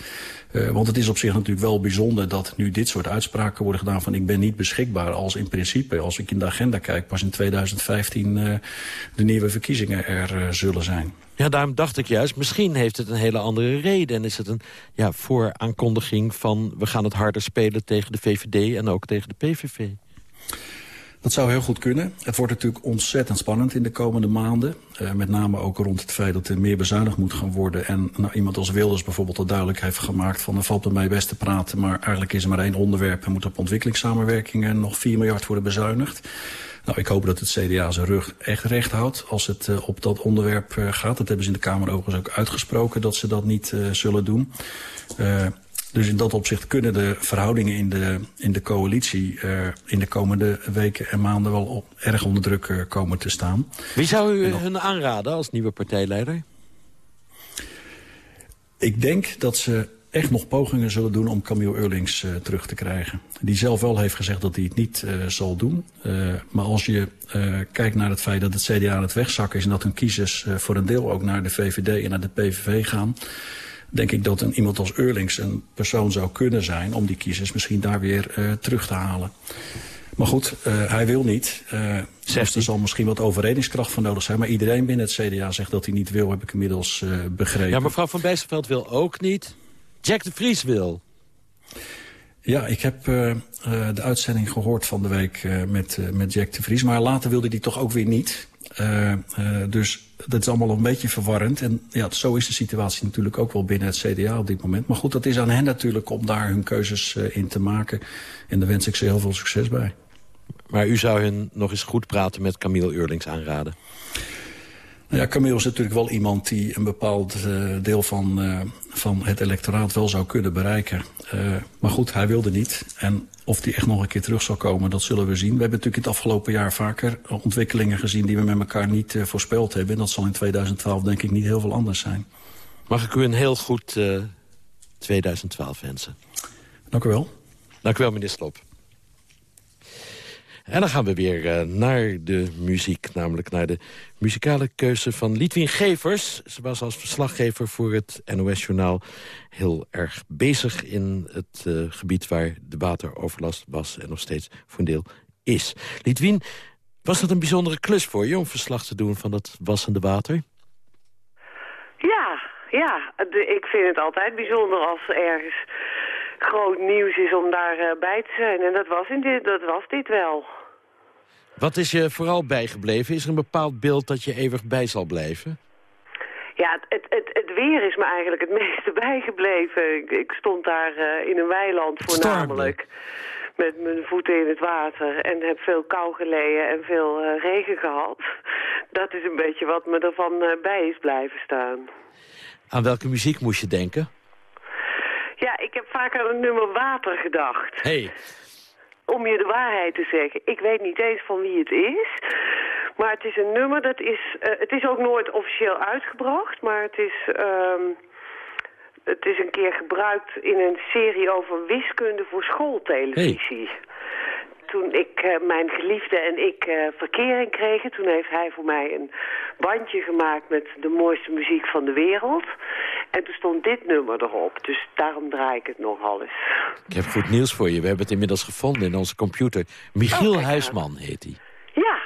[SPEAKER 19] Uh, want het is op zich natuurlijk wel bijzonder dat nu dit soort uitspraken worden gedaan van ik ben niet beschikbaar als in principe, als ik in de agenda kijk, pas in 2015 uh, de nieuwe verkiezingen er uh, zullen zijn.
[SPEAKER 4] Ja, daarom dacht ik juist, misschien heeft het een hele andere reden. En is het een ja, vooraankondiging van we gaan het harder spelen tegen de VVD en ook tegen de PVV.
[SPEAKER 19] Dat zou heel goed kunnen. Het wordt natuurlijk ontzettend spannend in de komende maanden. Uh, met name ook rond het feit dat er meer bezuinigd moet gaan worden. En nou, iemand als Wilders bijvoorbeeld al duidelijk heeft gemaakt... van er valt bij mij best te praten, maar eigenlijk is er maar één onderwerp. Er moet op ontwikkelingssamenwerkingen nog 4 miljard worden bezuinigd. Nou, ik hoop dat het CDA zijn rug echt recht houdt als het uh, op dat onderwerp uh, gaat. Dat hebben ze in de Kamer overigens ook uitgesproken dat ze dat niet uh, zullen doen. Dus in dat opzicht kunnen de verhoudingen in de, in de coalitie uh, in de komende weken en maanden wel op, erg onder druk uh, komen te staan.
[SPEAKER 4] Wie zou u hun aanraden als nieuwe partijleider?
[SPEAKER 19] Ik denk dat ze echt nog pogingen zullen doen om Camille Eurlings uh, terug te krijgen. Die zelf wel heeft gezegd dat hij het niet uh, zal doen. Uh, maar als je kijkt naar het feit dat het CDA aan het wegzakken is... en dat hun kiezers voor een deel ook naar de VVD en naar de PVV gaan denk ik dat een, iemand als Eurlings een persoon zou kunnen zijn... om die kiezers misschien daar weer uh, terug te halen. Maar goed, uh, hij wil niet. Uh, dus er zal misschien wat overredingskracht van nodig zijn. Maar iedereen binnen het CDA zegt dat hij niet wil, heb ik inmiddels uh, begrepen.
[SPEAKER 4] Ja, mevrouw Van Bijsterveld wil ook niet. Jack de Vries wil.
[SPEAKER 19] Ja, ik heb de uitzending gehoord van de week met, met Jack de Vries. Maar later wilde hij toch ook weer niet. Uh, uh, dus dat is allemaal een beetje verwarrend. En ja, zo is de situatie natuurlijk ook wel binnen het CDA op dit moment. Maar goed, dat is aan hen natuurlijk om daar hun keuzes uh, in te maken. En daar wens ik ze heel veel succes bij.
[SPEAKER 4] Maar u zou hun nog eens goed praten met Camille Eurlings aanraden?
[SPEAKER 19] Nou ja, Camille is natuurlijk wel iemand die een bepaald uh, deel van, uh, van het electoraat wel zou kunnen bereiken. Uh, maar goed, hij wilde niet. En of die echt nog een keer terug zal komen, dat zullen we zien. We hebben natuurlijk het afgelopen jaar vaker ontwikkelingen gezien... die we met elkaar niet voorspeld hebben. En dat zal in 2012 denk ik niet heel veel anders zijn.
[SPEAKER 4] Mag ik u een heel goed 2012 wensen?
[SPEAKER 19] Dank u wel.
[SPEAKER 4] Dank u wel, meneer Slop. En dan gaan we weer uh, naar de muziek, namelijk naar de muzikale keuze van Liedwin Gevers. Ze was als verslaggever voor het NOS-journaal heel erg bezig in het uh, gebied waar de wateroverlast was en nog steeds voor een deel is. Liedwin, was dat een bijzondere klus voor je om verslag te doen van dat wassende water?
[SPEAKER 20] Ja, ja. Ik vind het altijd bijzonder als er ergens groot nieuws is om daarbij uh, bij te zijn. En dat was, in dit, dat was dit wel.
[SPEAKER 4] Wat is je vooral bijgebleven? Is er een bepaald beeld dat je eeuwig bij zal blijven?
[SPEAKER 20] Ja, het, het, het weer is me eigenlijk het meeste bijgebleven. Ik, ik stond daar uh, in een weiland voornamelijk. Met mijn voeten in het water. En heb veel kou geleden en veel uh, regen gehad. Dat is een beetje wat me ervan uh, bij is blijven staan.
[SPEAKER 4] Aan welke muziek moest je denken?
[SPEAKER 20] Ja, ik heb vaak aan het nummer Water gedacht.
[SPEAKER 4] Hey.
[SPEAKER 20] Om je de waarheid te zeggen. Ik weet niet eens van wie het is. Maar het is een nummer dat is... Uh, het is ook nooit officieel uitgebracht. Maar het is... Um, het is een keer gebruikt in een serie over wiskunde voor schooltelevisie. Hey. Toen ik uh, mijn geliefde en ik uh, verkering kregen... toen heeft hij voor mij een bandje gemaakt met de mooiste muziek van de wereld. En toen stond dit nummer erop. Dus daarom draai ik het nogal eens.
[SPEAKER 4] Ik heb goed nieuws voor je. We hebben het inmiddels gevonden in onze computer. Michiel oh, Huisman heet hij.
[SPEAKER 20] Ja,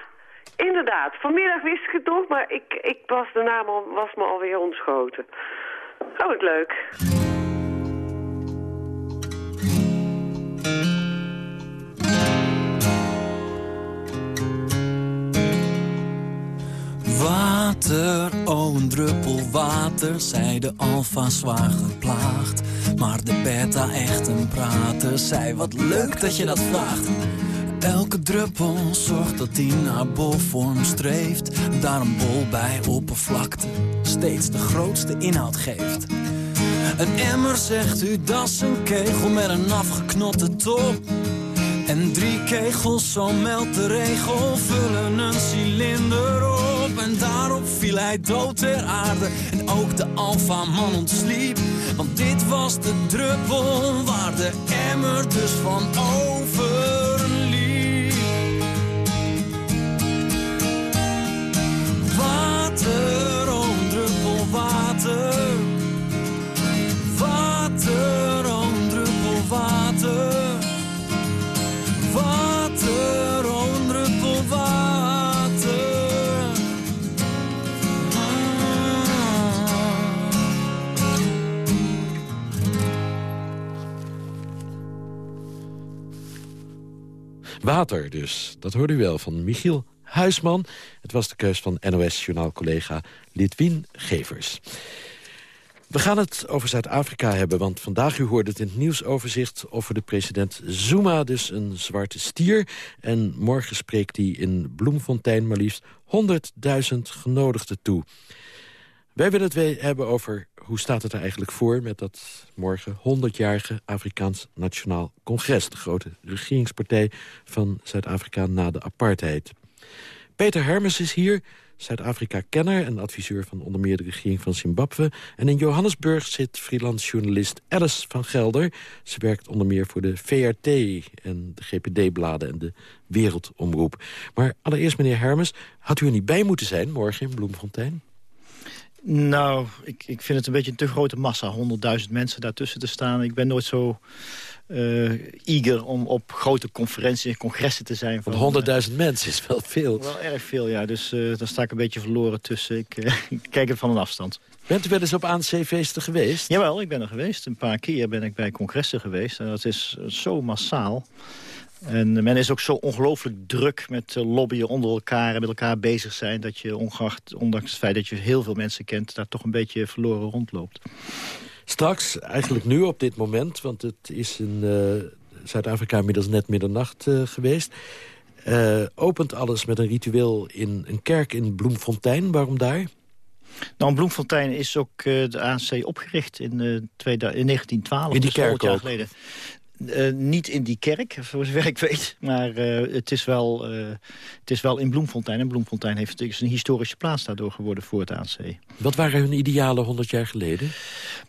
[SPEAKER 20] inderdaad. Vanmiddag wist ik het nog, maar ik, ik was de naam al, was me alweer ontschoten. Oh, wat leuk.
[SPEAKER 21] Water, oh een druppel water, zei de alfa zwaar geplaagd. Maar de beta echt een prater, zei wat leuk dat je dat vraagt. Elke druppel zorgt dat die naar bolvorm streeft. Daar een bol bij oppervlakte steeds de grootste inhoud geeft. Een emmer zegt u, dat is een kegel met een afgeknotte top. En drie kegels, zo meldt de regel, vullen een cilinder op. En daarop viel hij dood ter aarde. En ook de alfa-man ontsliep. Want dit was de druppel waar de emmer dus van overliep. Water, oh een druppel water. Water, Water
[SPEAKER 4] dus, dat hoorde u wel van Michiel Huisman. Het was de keus van NOS-journaalcollega Litwin Gevers. We gaan het over Zuid-Afrika hebben, want vandaag u hoorde het in het nieuwsoverzicht... over de president Zuma, dus een zwarte stier. En morgen spreekt hij in Bloemfontein maar liefst 100.000 genodigden toe. Wij willen het hebben over hoe staat het er eigenlijk voor... met dat morgen 100-jarige Afrikaans Nationaal Congres... de grote regeringspartij van Zuid-Afrika na de apartheid. Peter Hermes is hier, Zuid-Afrika-kenner en adviseur van onder meer de regering van Zimbabwe. En in Johannesburg zit freelance journalist Alice van Gelder. Ze werkt onder meer voor de VRT en de GPD-bladen en de Wereldomroep. Maar allereerst, meneer Hermes, had u er niet bij moeten zijn morgen in Bloemfontein?
[SPEAKER 22] Nou, ik, ik vind het een beetje een te grote massa. 100.000 mensen daartussen te staan. Ik ben nooit zo uh, eager om op grote conferenties en congressen te zijn.
[SPEAKER 4] Van 100.000 mensen is wel veel.
[SPEAKER 22] Wel erg veel, ja. Dus uh, dan sta ik een beetje verloren tussen. Ik, uh, ik kijk het van een afstand.
[SPEAKER 4] Bent u wel eens op ANC-feesten geweest?
[SPEAKER 22] Jawel, ik ben er geweest. Een paar keer ben ik bij congressen geweest. En dat is zo massaal. En men is ook zo ongelooflijk druk met uh, lobbyen onder elkaar... en met elkaar bezig zijn... dat je ongeacht, ondanks het feit dat je heel veel mensen kent... daar toch een beetje verloren rondloopt.
[SPEAKER 4] Straks, eigenlijk nu op dit moment... want het is in uh, Zuid-Afrika inmiddels net middernacht uh, geweest... opent alles met een ritueel in een kerk in Bloemfontein. Waarom daar?
[SPEAKER 22] Nou, Bloemfontein is ook de ANC opgericht in, uh, in 1912.
[SPEAKER 4] In die
[SPEAKER 22] dus
[SPEAKER 4] kerk
[SPEAKER 22] jaar geleden. Uh, niet in die kerk, voor zover ik weet. Maar uh, het, is wel, uh, het is wel in Bloemfontein. En Bloemfontein heeft is een historische plaats daardoor geworden voor het ANC.
[SPEAKER 4] Wat waren hun idealen 100 jaar geleden?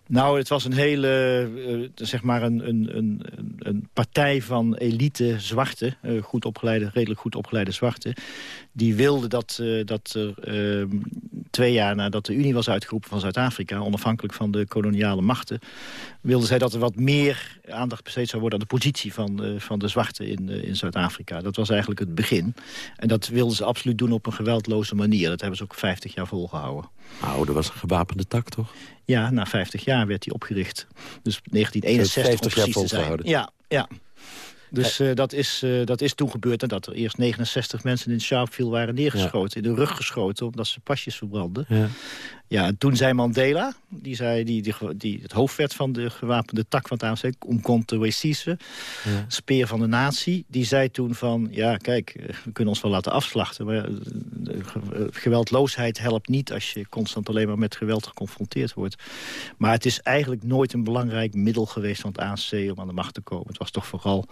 [SPEAKER 22] Nou, het was een hele, zeg maar een, een, een, een partij van elite zwarte, goed opgeleide, redelijk goed opgeleide zwarte. Die wilde dat, dat er ehm, twee jaar nadat de Unie was uitgeroepen van Zuid-Afrika, onafhankelijk van de koloniale machten, wilde zij dat er wat meer aandacht besteed zou worden aan de positie van, uh, van de zwarte in, uh, in Zuid-Afrika. Dat was eigenlijk het begin. En dat wilden ze absoluut doen op een geweldloze manier. Dat hebben ze ook 50 jaar volgehouden.
[SPEAKER 4] Nou, dat was een gewapende tak, toch?
[SPEAKER 22] Ja, na 50 jaar werd hij opgericht. Dus 1961
[SPEAKER 4] 50 jaar
[SPEAKER 22] om precies te zijn. Ja, ja. Dus uh, dat, is, uh, dat is toen gebeurd nadat er eerst 69 mensen in Sharpeville waren neergeschoten. In de rug geschoten, omdat ze pasjes verbrandden.
[SPEAKER 4] Ja.
[SPEAKER 22] Ja, en toen zei Mandela, die, zei, die, die, die het hoofd werd van de gewapende tak van het ANC... Umkhonto we Sizwe,
[SPEAKER 4] Ja.
[SPEAKER 22] speer van de natie... die zei toen van, ja, kijk, we kunnen ons wel laten afslachten... maar eh, de eh, geweldloosheid helpt niet als je constant alleen maar met geweld geconfronteerd wordt. Maar het is eigenlijk nooit een belangrijk middel geweest van het ANC om aan de macht te komen. Het was toch vooral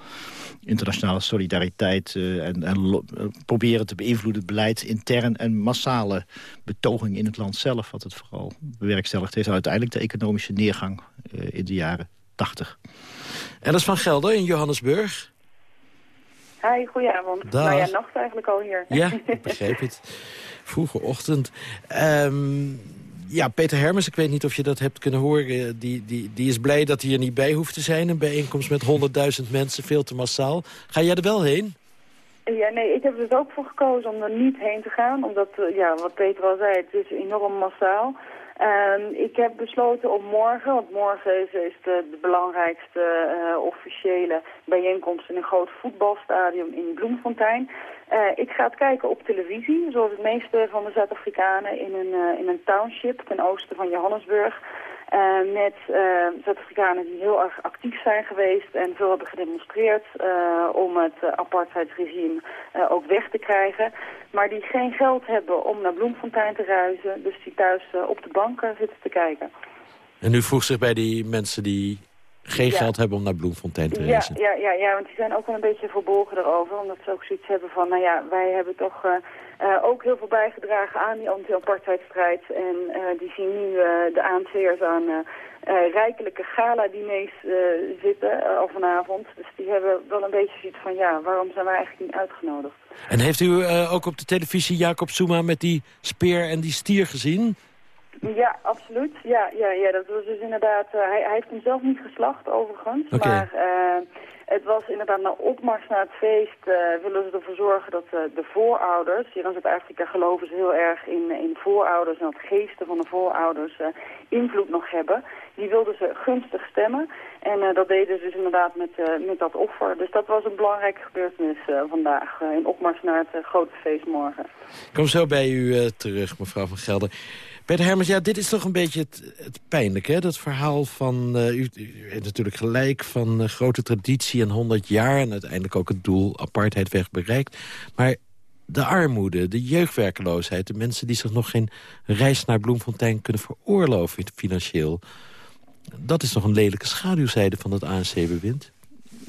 [SPEAKER 22] internationale solidariteit eh, en, proberen te beïnvloeden het beleid intern en massale betoging in het land zelf, wat vooral bewerkstelligd heeft. Uiteindelijk de economische neergang eh, in de jaren 80.
[SPEAKER 4] En dat is van Gelder in Johannesburg.
[SPEAKER 23] Hi, goedenavond.
[SPEAKER 4] Dag.
[SPEAKER 23] Nou ja, nacht eigenlijk al hier.
[SPEAKER 4] Ja, ik begreep het. Vroege ochtend. Ehm, ja, Peter Hermes, ik weet niet of je dat hebt kunnen horen. Die, die, die is blij dat hij er niet bij hoeft te zijn. Een bijeenkomst met 100.000 mensen, veel te massaal. Ga jij er wel heen?
[SPEAKER 23] Ja, nee, ik heb er dus ook voor gekozen om er niet heen te gaan. Omdat, eh, ja, wat Peter al zei, het is enorm massaal. Ehm, ik heb besloten om morgen, want morgen is, is de, belangrijkste eh, officiële bijeenkomst in een groot voetbalstadion in Bloemfontein. Eh, ik ga het kijken op televisie, zoals het meeste van de Zuid-Afrikanen in een, in een township ten oosten van Johannesburg. Eh, met eh, Zuid-Afrikanen die heel erg actief zijn geweest en veel hebben gedemonstreerd eh, om het apartheidsregime ook weg te krijgen. Maar die geen geld hebben om naar Bloemfontein te reizen, dus die thuis op de banken zitten te kijken.
[SPEAKER 4] En u vroeg zich bij die mensen die geen geld hebben om naar Bloemfontein te reizen.
[SPEAKER 23] ja, ja, ja, want die zijn ook wel een beetje verbolgen erover. Omdat ze ook zoiets hebben van, nou ja, wij hebben toch eh, eh, ook heel veel bijgedragen aan die anti-apartheidstrijd. En eh, die zien nu de ANC'ers aan rijkelijke gala-diners zitten al vanavond. Dus die hebben wel een beetje zoiets van, ja, waarom zijn wij eigenlijk niet uitgenodigd?
[SPEAKER 4] En heeft u ook op de televisie Jacob Zuma met die speer en die stier gezien?
[SPEAKER 23] Ja, absoluut. Ja, ja, ja dat was dus inderdaad... eh, hij, hij heeft hem zelf niet geslacht, overigens. Maar eh, het was inderdaad na opmars naar het feest... eh, willen ze ervoor zorgen dat de voorouders... Hier in Zuid-Afrika geloven ze heel erg in, in voorouders... en dat geesten van de voorouders invloed nog hebben. Die wilden ze gunstig stemmen. En dat deden ze dus inderdaad met, met dat offer. Dus dat was een belangrijke gebeurtenis vandaag. in opmars naar het grote feest morgen.
[SPEAKER 4] Ik kom zo bij u terug, mevrouw van Gelder. Peter Hermans, ja, dit is toch een beetje het, het pijnlijke, hè? Dat verhaal van, eh, u, heeft natuurlijk gelijk, van eh, grote traditie en 100 jaar... en uiteindelijk ook het doel apartheid weg bereikt. Maar de armoede, de jeugdwerkeloosheid... de mensen die zich nog geen reis naar Bloemfontein kunnen veroorloven financieel... dat is toch een lelijke schaduwzijde van het ANC-bewind?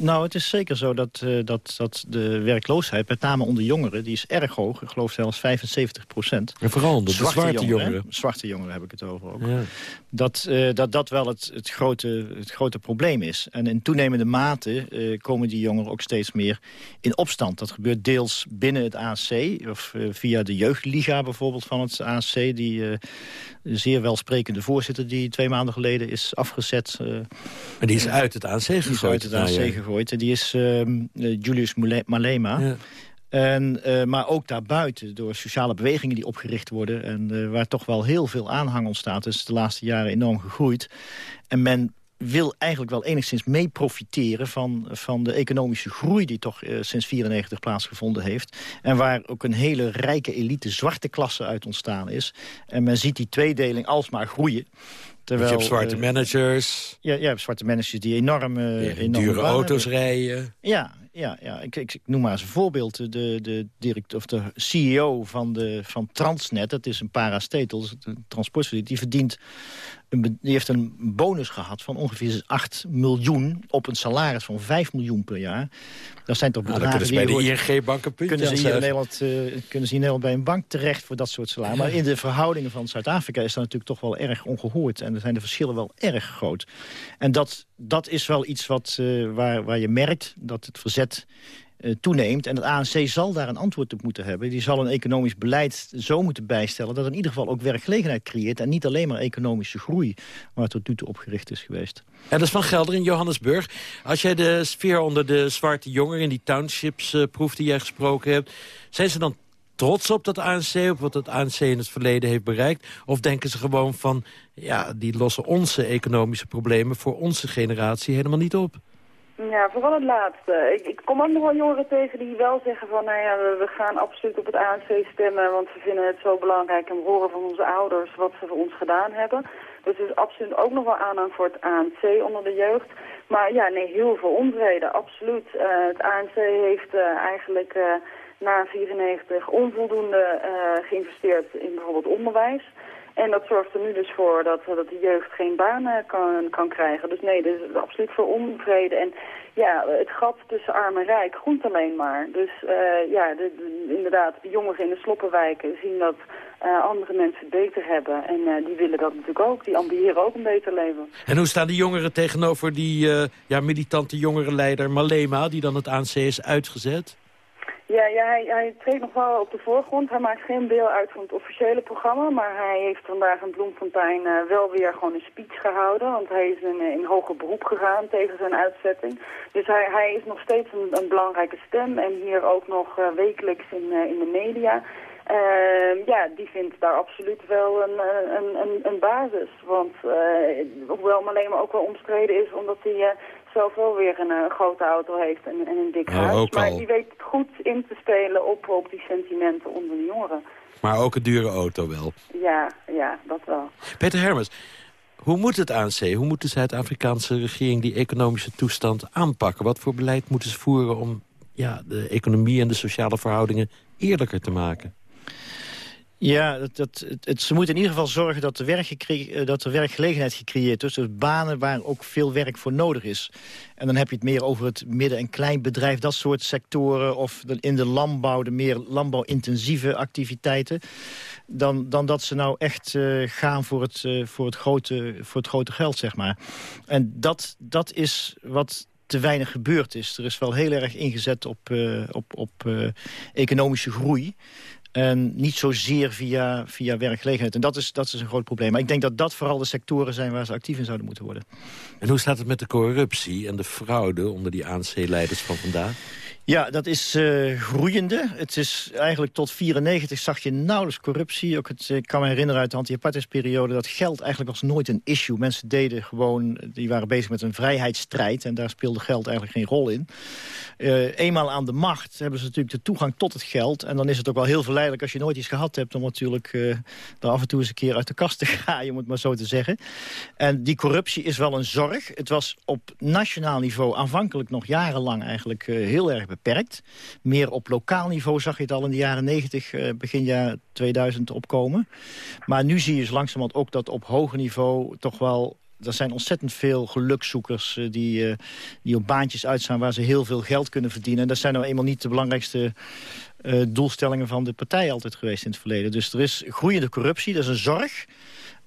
[SPEAKER 22] Nou, het is zeker zo dat, eh, dat, dat de werkloosheid, met name onder jongeren... die is erg hoog, ik geloof zelfs 75 procent.
[SPEAKER 4] En vooral onder de zwarte jongeren.
[SPEAKER 22] Zwarte jongeren heb ik het over ook.
[SPEAKER 4] Ja.
[SPEAKER 22] Dat, eh, dat dat wel het, het, grote, het grote probleem is. En in toenemende mate eh, komen die jongeren ook steeds meer in opstand. Dat gebeurt deels binnen het ANC... of via de jeugdliga bijvoorbeeld van het ANC... die zeer welsprekende voorzitter die twee maanden geleden is afgezet...
[SPEAKER 4] Maar die is uit het ANC gegooid.
[SPEAKER 22] uit het ANC
[SPEAKER 4] ja.
[SPEAKER 22] Gegooid. Die is ehm, eh, Julius Malema.
[SPEAKER 4] Ja.
[SPEAKER 22] En, eh, maar ook daarbuiten, door sociale bewegingen die opgericht worden... en eh, waar toch wel heel veel aanhang ontstaat. is de laatste jaren enorm gegroeid. En men wil eigenlijk wel enigszins mee profiteren van, van de economische groei... die toch uh, sinds 94 plaatsgevonden heeft. En waar ook een hele rijke elite zwarte klasse uit ontstaan is. En men ziet die tweedeling alsmaar groeien.
[SPEAKER 4] Terwijl, je hebt zwarte uh, managers.
[SPEAKER 22] Ja, je hebt zwarte managers die enorm... Uh, enorm
[SPEAKER 4] dure auto's rijden.
[SPEAKER 22] Ja, ja, ja. Ik, ik, ik, noem maar eens een voorbeeld. De, de, direct, of de CEO van, de, van Transnet, dat is een parastatal, een transportfaciliteit, die verdient die heeft een bonus gehad van ongeveer 8 miljoen... op een salaris van 5 miljoen per jaar. Dat zijn toch bedragen...
[SPEAKER 4] Nou, kunnen ze bij de ING-bank een
[SPEAKER 22] kunnen ze, hier in Nederland, uh, kunnen ze in Nederland bij een bank terecht voor dat soort salaris. Maar in de verhoudingen van Zuid-Afrika is dat natuurlijk toch wel erg ongehoord. En er zijn de verschillen wel erg groot. En dat, dat is wel iets wat, uh, waar, waar je merkt dat het verzet toeneemt. En het ANC zal daar een antwoord op moeten hebben. Die zal een economisch beleid zo moeten bijstellen... dat in ieder geval ook werkgelegenheid creëert... en niet alleen maar economische groei, waar het tot nu toe op gericht is geweest.
[SPEAKER 4] En dat is van Gelder in Johannesburg. Als jij de sfeer onder de zwarte jongeren in die townships uh, proeft die jij gesproken hebt... zijn ze dan trots op dat ANC, op wat het ANC in het verleden heeft bereikt? Of denken ze gewoon van, ja, die lossen onze economische problemen... voor onze generatie helemaal niet op?
[SPEAKER 23] Ja, vooral het laatste. Ik, kom ook nog wel jongeren tegen die wel zeggen van, nou ja, we, gaan absoluut op het ANC stemmen, want we vinden het zo belangrijk en we horen van onze ouders wat ze voor ons gedaan hebben. Dus er is absoluut ook nog wel aandacht voor het ANC onder de jeugd. Maar ja, nee, heel veel onvrede, absoluut. Uh, het ANC heeft uh, eigenlijk uh, na 94 onvoldoende geïnvesteerd in bijvoorbeeld onderwijs. En dat zorgt er nu dus voor dat, dat de jeugd geen banen kan, kan krijgen. Dus nee, is absoluut voor onvrede. En ja, het gat tussen arm en rijk groeit alleen maar. Dus uh, ja, de, de, inderdaad, de jongeren in de sloppenwijken zien dat uh, andere mensen het beter hebben. En die willen dat natuurlijk ook. Die ambiëren ook een beter leven.
[SPEAKER 4] En hoe staan die jongeren tegenover die ja, militante jongerenleider Malema... die dan het ANC is uitgezet?
[SPEAKER 23] Ja, ja hij, hij treedt nog wel op de voorgrond. Hij maakt geen deel uit van het officiële programma, maar hij heeft vandaag in Bloemfontein uh, wel weer gewoon een speech gehouden. Want hij is in, in hoger beroep gegaan tegen zijn uitzetting. Dus hij, hij is nog steeds een, een belangrijke stem en hier ook nog uh, wekelijks in, uh, in de media. Uh, ja, die vindt daar absoluut wel een, een, een, basis. Want hoewel Malema ook wel omstreden is omdat hij wel weer een, uh, grote auto heeft en, en een dik huis.
[SPEAKER 4] Oh,
[SPEAKER 23] maar die weet goed in te spelen op, op die sentimenten onder de jongeren.
[SPEAKER 4] Maar ook een dure auto wel.
[SPEAKER 23] Ja, ja, dat wel.
[SPEAKER 4] Peter Hermes, hoe moet het ANC, hoe moet de Zuid-Afrikaanse regering die economische toestand aanpakken? Wat voor beleid moeten ze voeren om ja, de economie en de sociale verhoudingen eerlijker te maken?
[SPEAKER 22] Ja, dat, dat, het, ze moeten in ieder geval zorgen dat er, werk eh, dat er werkgelegenheid gecreëerd is. Dus banen waar ook veel werk voor nodig is. En dan heb je het meer over het midden- en kleinbedrijf, dat soort sectoren. Of in de landbouw, de meer landbouwintensieve activiteiten. Dan, dan dat ze nou echt uh, gaan voor het, uh, voor, het grote, voor het grote geld, zeg maar. En dat, dat is wat te weinig gebeurd is. Er is wel heel erg ingezet op, op, op economische groei. En niet zozeer via, via werkgelegenheid. En dat is, dat is een groot probleem. Maar ik denk dat dat vooral de sectoren zijn waar ze actief in zouden moeten worden.
[SPEAKER 4] En hoe staat het met de corruptie en de fraude onder die ANC-leiders van vandaag?
[SPEAKER 22] Ja, dat is uh, groeiende. Het is eigenlijk tot 94 zag je nauwelijks corruptie. Ook het, ik kan me herinneren uit de anti-apartheidsperiode... dat geld eigenlijk was nooit een issue. Mensen deden gewoon, die waren bezig met een vrijheidsstrijd... en daar speelde geld eigenlijk geen rol in. Uh, eenmaal aan de macht hebben ze natuurlijk de toegang tot het geld... en dan is het ook wel heel verleidelijk als je nooit iets gehad hebt... om natuurlijk uh, af en toe eens een keer uit de kast te gaan, om het maar zo te zeggen. En die corruptie is wel een zorg. Het was op nationaal niveau aanvankelijk nog jarenlang eigenlijk heel erg beperkt beperkt. Meer op lokaal niveau zag je het al in de jaren 90, uh, begin jaar 2000 opkomen. Maar nu zie je dus langzamerhand ook dat op hoger niveau toch wel er zijn ontzettend veel gelukzoekers uh, die, uh, die op baantjes uitstaan... waar ze heel veel geld kunnen verdienen. En dat zijn nou eenmaal niet de belangrijkste doelstellingen van de partij altijd geweest in het verleden. Dus er is groeiende corruptie, dat is een zorg.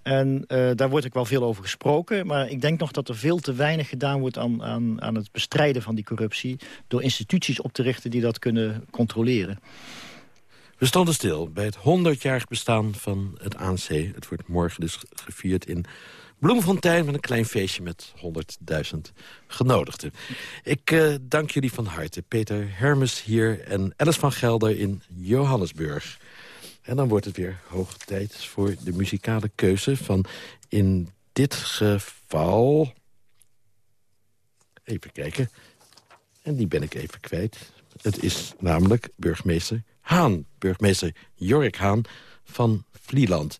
[SPEAKER 22] En uh, daar wordt ook wel veel over gesproken. Maar ik denk nog dat er veel te weinig gedaan wordt aan, aan, aan het bestrijden van die corruptie... door instituties op te richten die dat kunnen controleren.
[SPEAKER 4] We stonden stil bij het 100-jarig bestaan van het ANC. Het wordt morgen dus gevierd in Bloemfontein... met een klein feestje met 100.000 genodigden. Ik uh, dank jullie van harte. Peter Hermes hier en Alice van Gelder in Johannesburg. En dan wordt het weer hoog tijd voor de muzikale keuze van in dit geval Even kijken. En die ben ik even kwijt. Het is namelijk burgemeester Haan. Burgemeester Jorik Haan van Vlieland.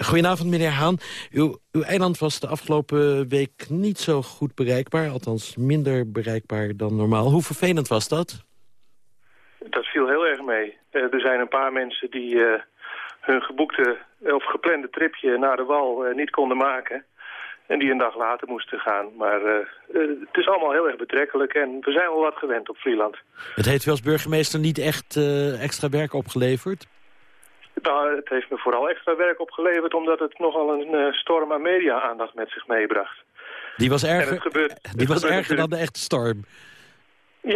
[SPEAKER 4] Goedenavond, meneer Haan. Uw, uw eiland was de afgelopen week niet zo goed bereikbaar. Althans, minder bereikbaar dan normaal. Hoe vervelend was dat?
[SPEAKER 24] Dat viel heel erg mee. Uh, er zijn een paar mensen die uh, hun geboekte of geplande tripje naar de wal niet konden maken. En die een dag later moesten gaan. Maar het is allemaal heel erg betrekkelijk en we zijn wel wat gewend op Vlieland.
[SPEAKER 4] Het heeft u als burgemeester niet echt extra werk opgeleverd?
[SPEAKER 24] Nou, het heeft me vooral extra werk opgeleverd... omdat het nogal een storm aan media-aandacht met zich meebracht.
[SPEAKER 4] Die was erger, gebeurt, die was erger dan de echte storm?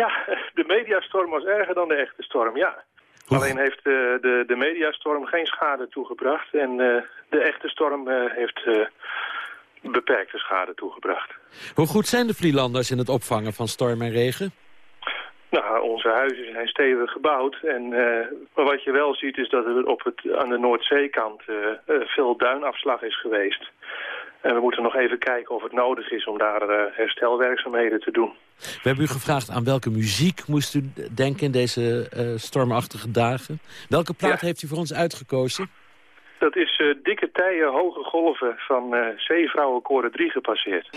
[SPEAKER 24] Ja, de mediastorm was erger dan de echte storm, ja. Alleen heeft uh, de, de mediastorm geen schade toegebracht... en uh, de echte storm heeft beperkte schade toegebracht.
[SPEAKER 4] Hoe goed zijn de Vlielanders in het opvangen van storm en regen?
[SPEAKER 24] Nou, onze huizen zijn stevig gebouwd. En, uh, maar wat je wel ziet is dat er op het, aan de Noordzeekant uh, uh, veel duinafslag is geweest. En we moeten nog even kijken of het nodig is om daar herstelwerkzaamheden te doen.
[SPEAKER 4] We hebben u gevraagd aan welke muziek moest u denken in deze stormachtige dagen. Welke plaat ja. heeft u voor ons uitgekozen?
[SPEAKER 24] Dat is Dikke Tijen, Hoge Golven van Zeevrouwenkoren 3 gepasseerd.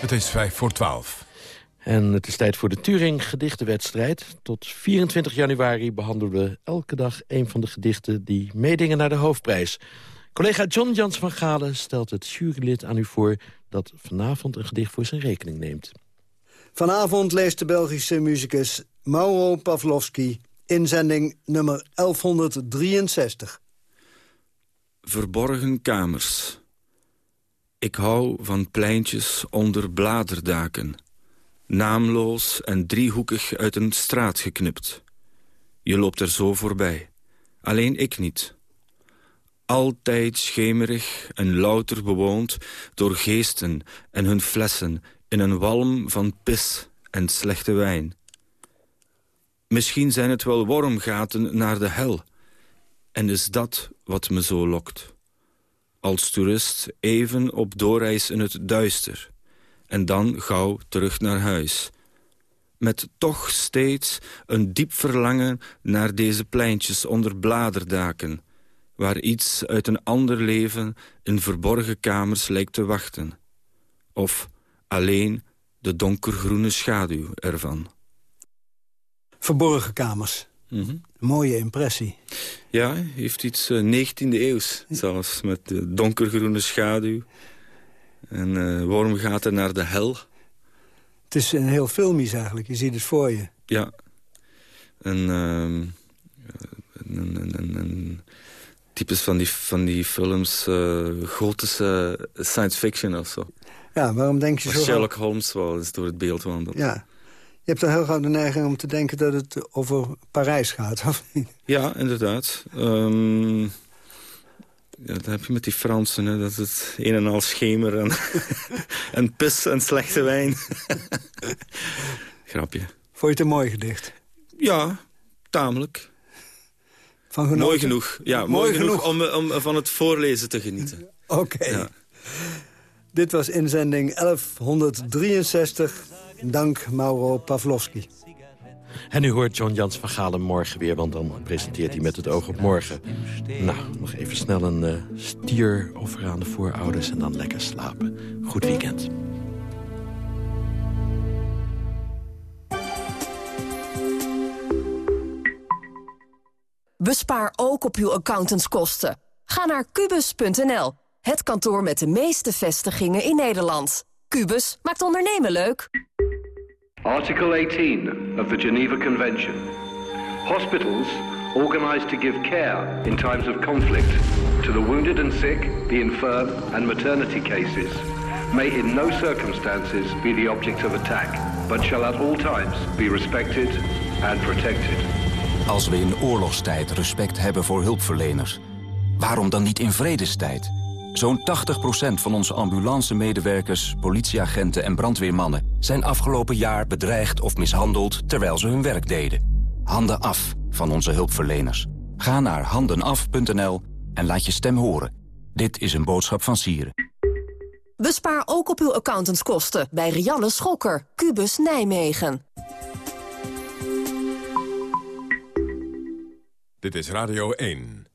[SPEAKER 3] Het is vijf voor twaalf.
[SPEAKER 4] En het is tijd voor de Turing gedichtenwedstrijd. Tot 24 januari behandelen we elke dag een van de gedichten... die meedingen naar de hoofdprijs. Collega John Jans van Galen stelt het jurylid aan u voor... dat vanavond een gedicht voor zijn rekening neemt.
[SPEAKER 25] Vanavond leest de Belgische muzikus Mauro Pavlovski... inzending nummer 1163.
[SPEAKER 26] Verborgen kamers... Ik hou van pleintjes onder bladerdaken. Naamloos en driehoekig uit een straat geknipt. Je loopt er zo voorbij. Alleen ik niet. Altijd schemerig en louter bewoond door geesten en hun flessen... in een walm van pis en slechte wijn. Misschien zijn het wel wormgaten naar de hel. En is dat wat me zo lokt als toerist even op doorreis in het duister. En dan gauw terug naar huis. Met toch steeds een diep verlangen naar deze pleintjes onder bladerdaken... waar iets uit een ander leven in verborgen kamers lijkt te wachten. Of alleen de donkergroene schaduw ervan.
[SPEAKER 25] Verborgen kamers. Mm Mooie impressie.
[SPEAKER 26] Ja, heeft iets uh, 19e eeuws zelfs. Met de donkergroene schaduw. En uh, wormgaten naar de hel.
[SPEAKER 25] Het is een heel filmisch eigenlijk. Je ziet het voor je.
[SPEAKER 26] Ja. En, uh, en, en, en, en types van die, van die films, uh, gotische science fiction of zo.
[SPEAKER 25] Ja, waarom denk je zo...
[SPEAKER 26] Sherlock Holmes wel eens door het beeld wandelt.
[SPEAKER 25] Ja, hebt een heel grote neiging om te denken dat het over Parijs gaat, of niet?
[SPEAKER 26] Ja, inderdaad. Um, ja, dat heb je met die Fransen, hè, dat het een en al schemer en, en pis en slechte wijn. Grapje.
[SPEAKER 25] Vond je het een mooi gedicht?
[SPEAKER 26] Ja, tamelijk.
[SPEAKER 25] Van
[SPEAKER 26] mooi genoeg. Ja, mooi, mooi genoeg, genoeg, om, om van het voorlezen te genieten.
[SPEAKER 25] Oké. Okay. Ja. Dit was inzending 1163 Dank Mauro Pavlovski.
[SPEAKER 4] En u hoort John Jans van Galen morgen weer, want dan presenteert hij met het oog op morgen. Nou, nog even snel een uh, stieroffer aan de voorouders en dan lekker slapen. Goed weekend.
[SPEAKER 27] Bespaar ook op uw accountantskosten. Ga naar kubus.nl, het kantoor met de meeste vestigingen in Nederland. Kubus maakt ondernemen leuk.
[SPEAKER 28] Article 18 of the Geneva Convention. Hospitals organized to give care in times of conflict to the wounded and sick, the infirm and maternity cases may in no circumstances be the object of attack, but shall at all times be respected and protected.
[SPEAKER 29] Als we in oorlogstijd respect hebben voor hulpverleners, waarom dan niet in vredestijd? Zo'n 80% van onze ambulance-medewerkers, politieagenten en brandweermannen... zijn afgelopen jaar bedreigd of mishandeld terwijl ze hun werk deden. Handen af van onze hulpverleners. Ga naar handenaf.nl en laat je stem horen. Dit is een boodschap van Sieren.
[SPEAKER 27] Bespaar ook op uw accountantskosten bij Rianne Schokker, Cubus Nijmegen.
[SPEAKER 3] Dit is Radio 1.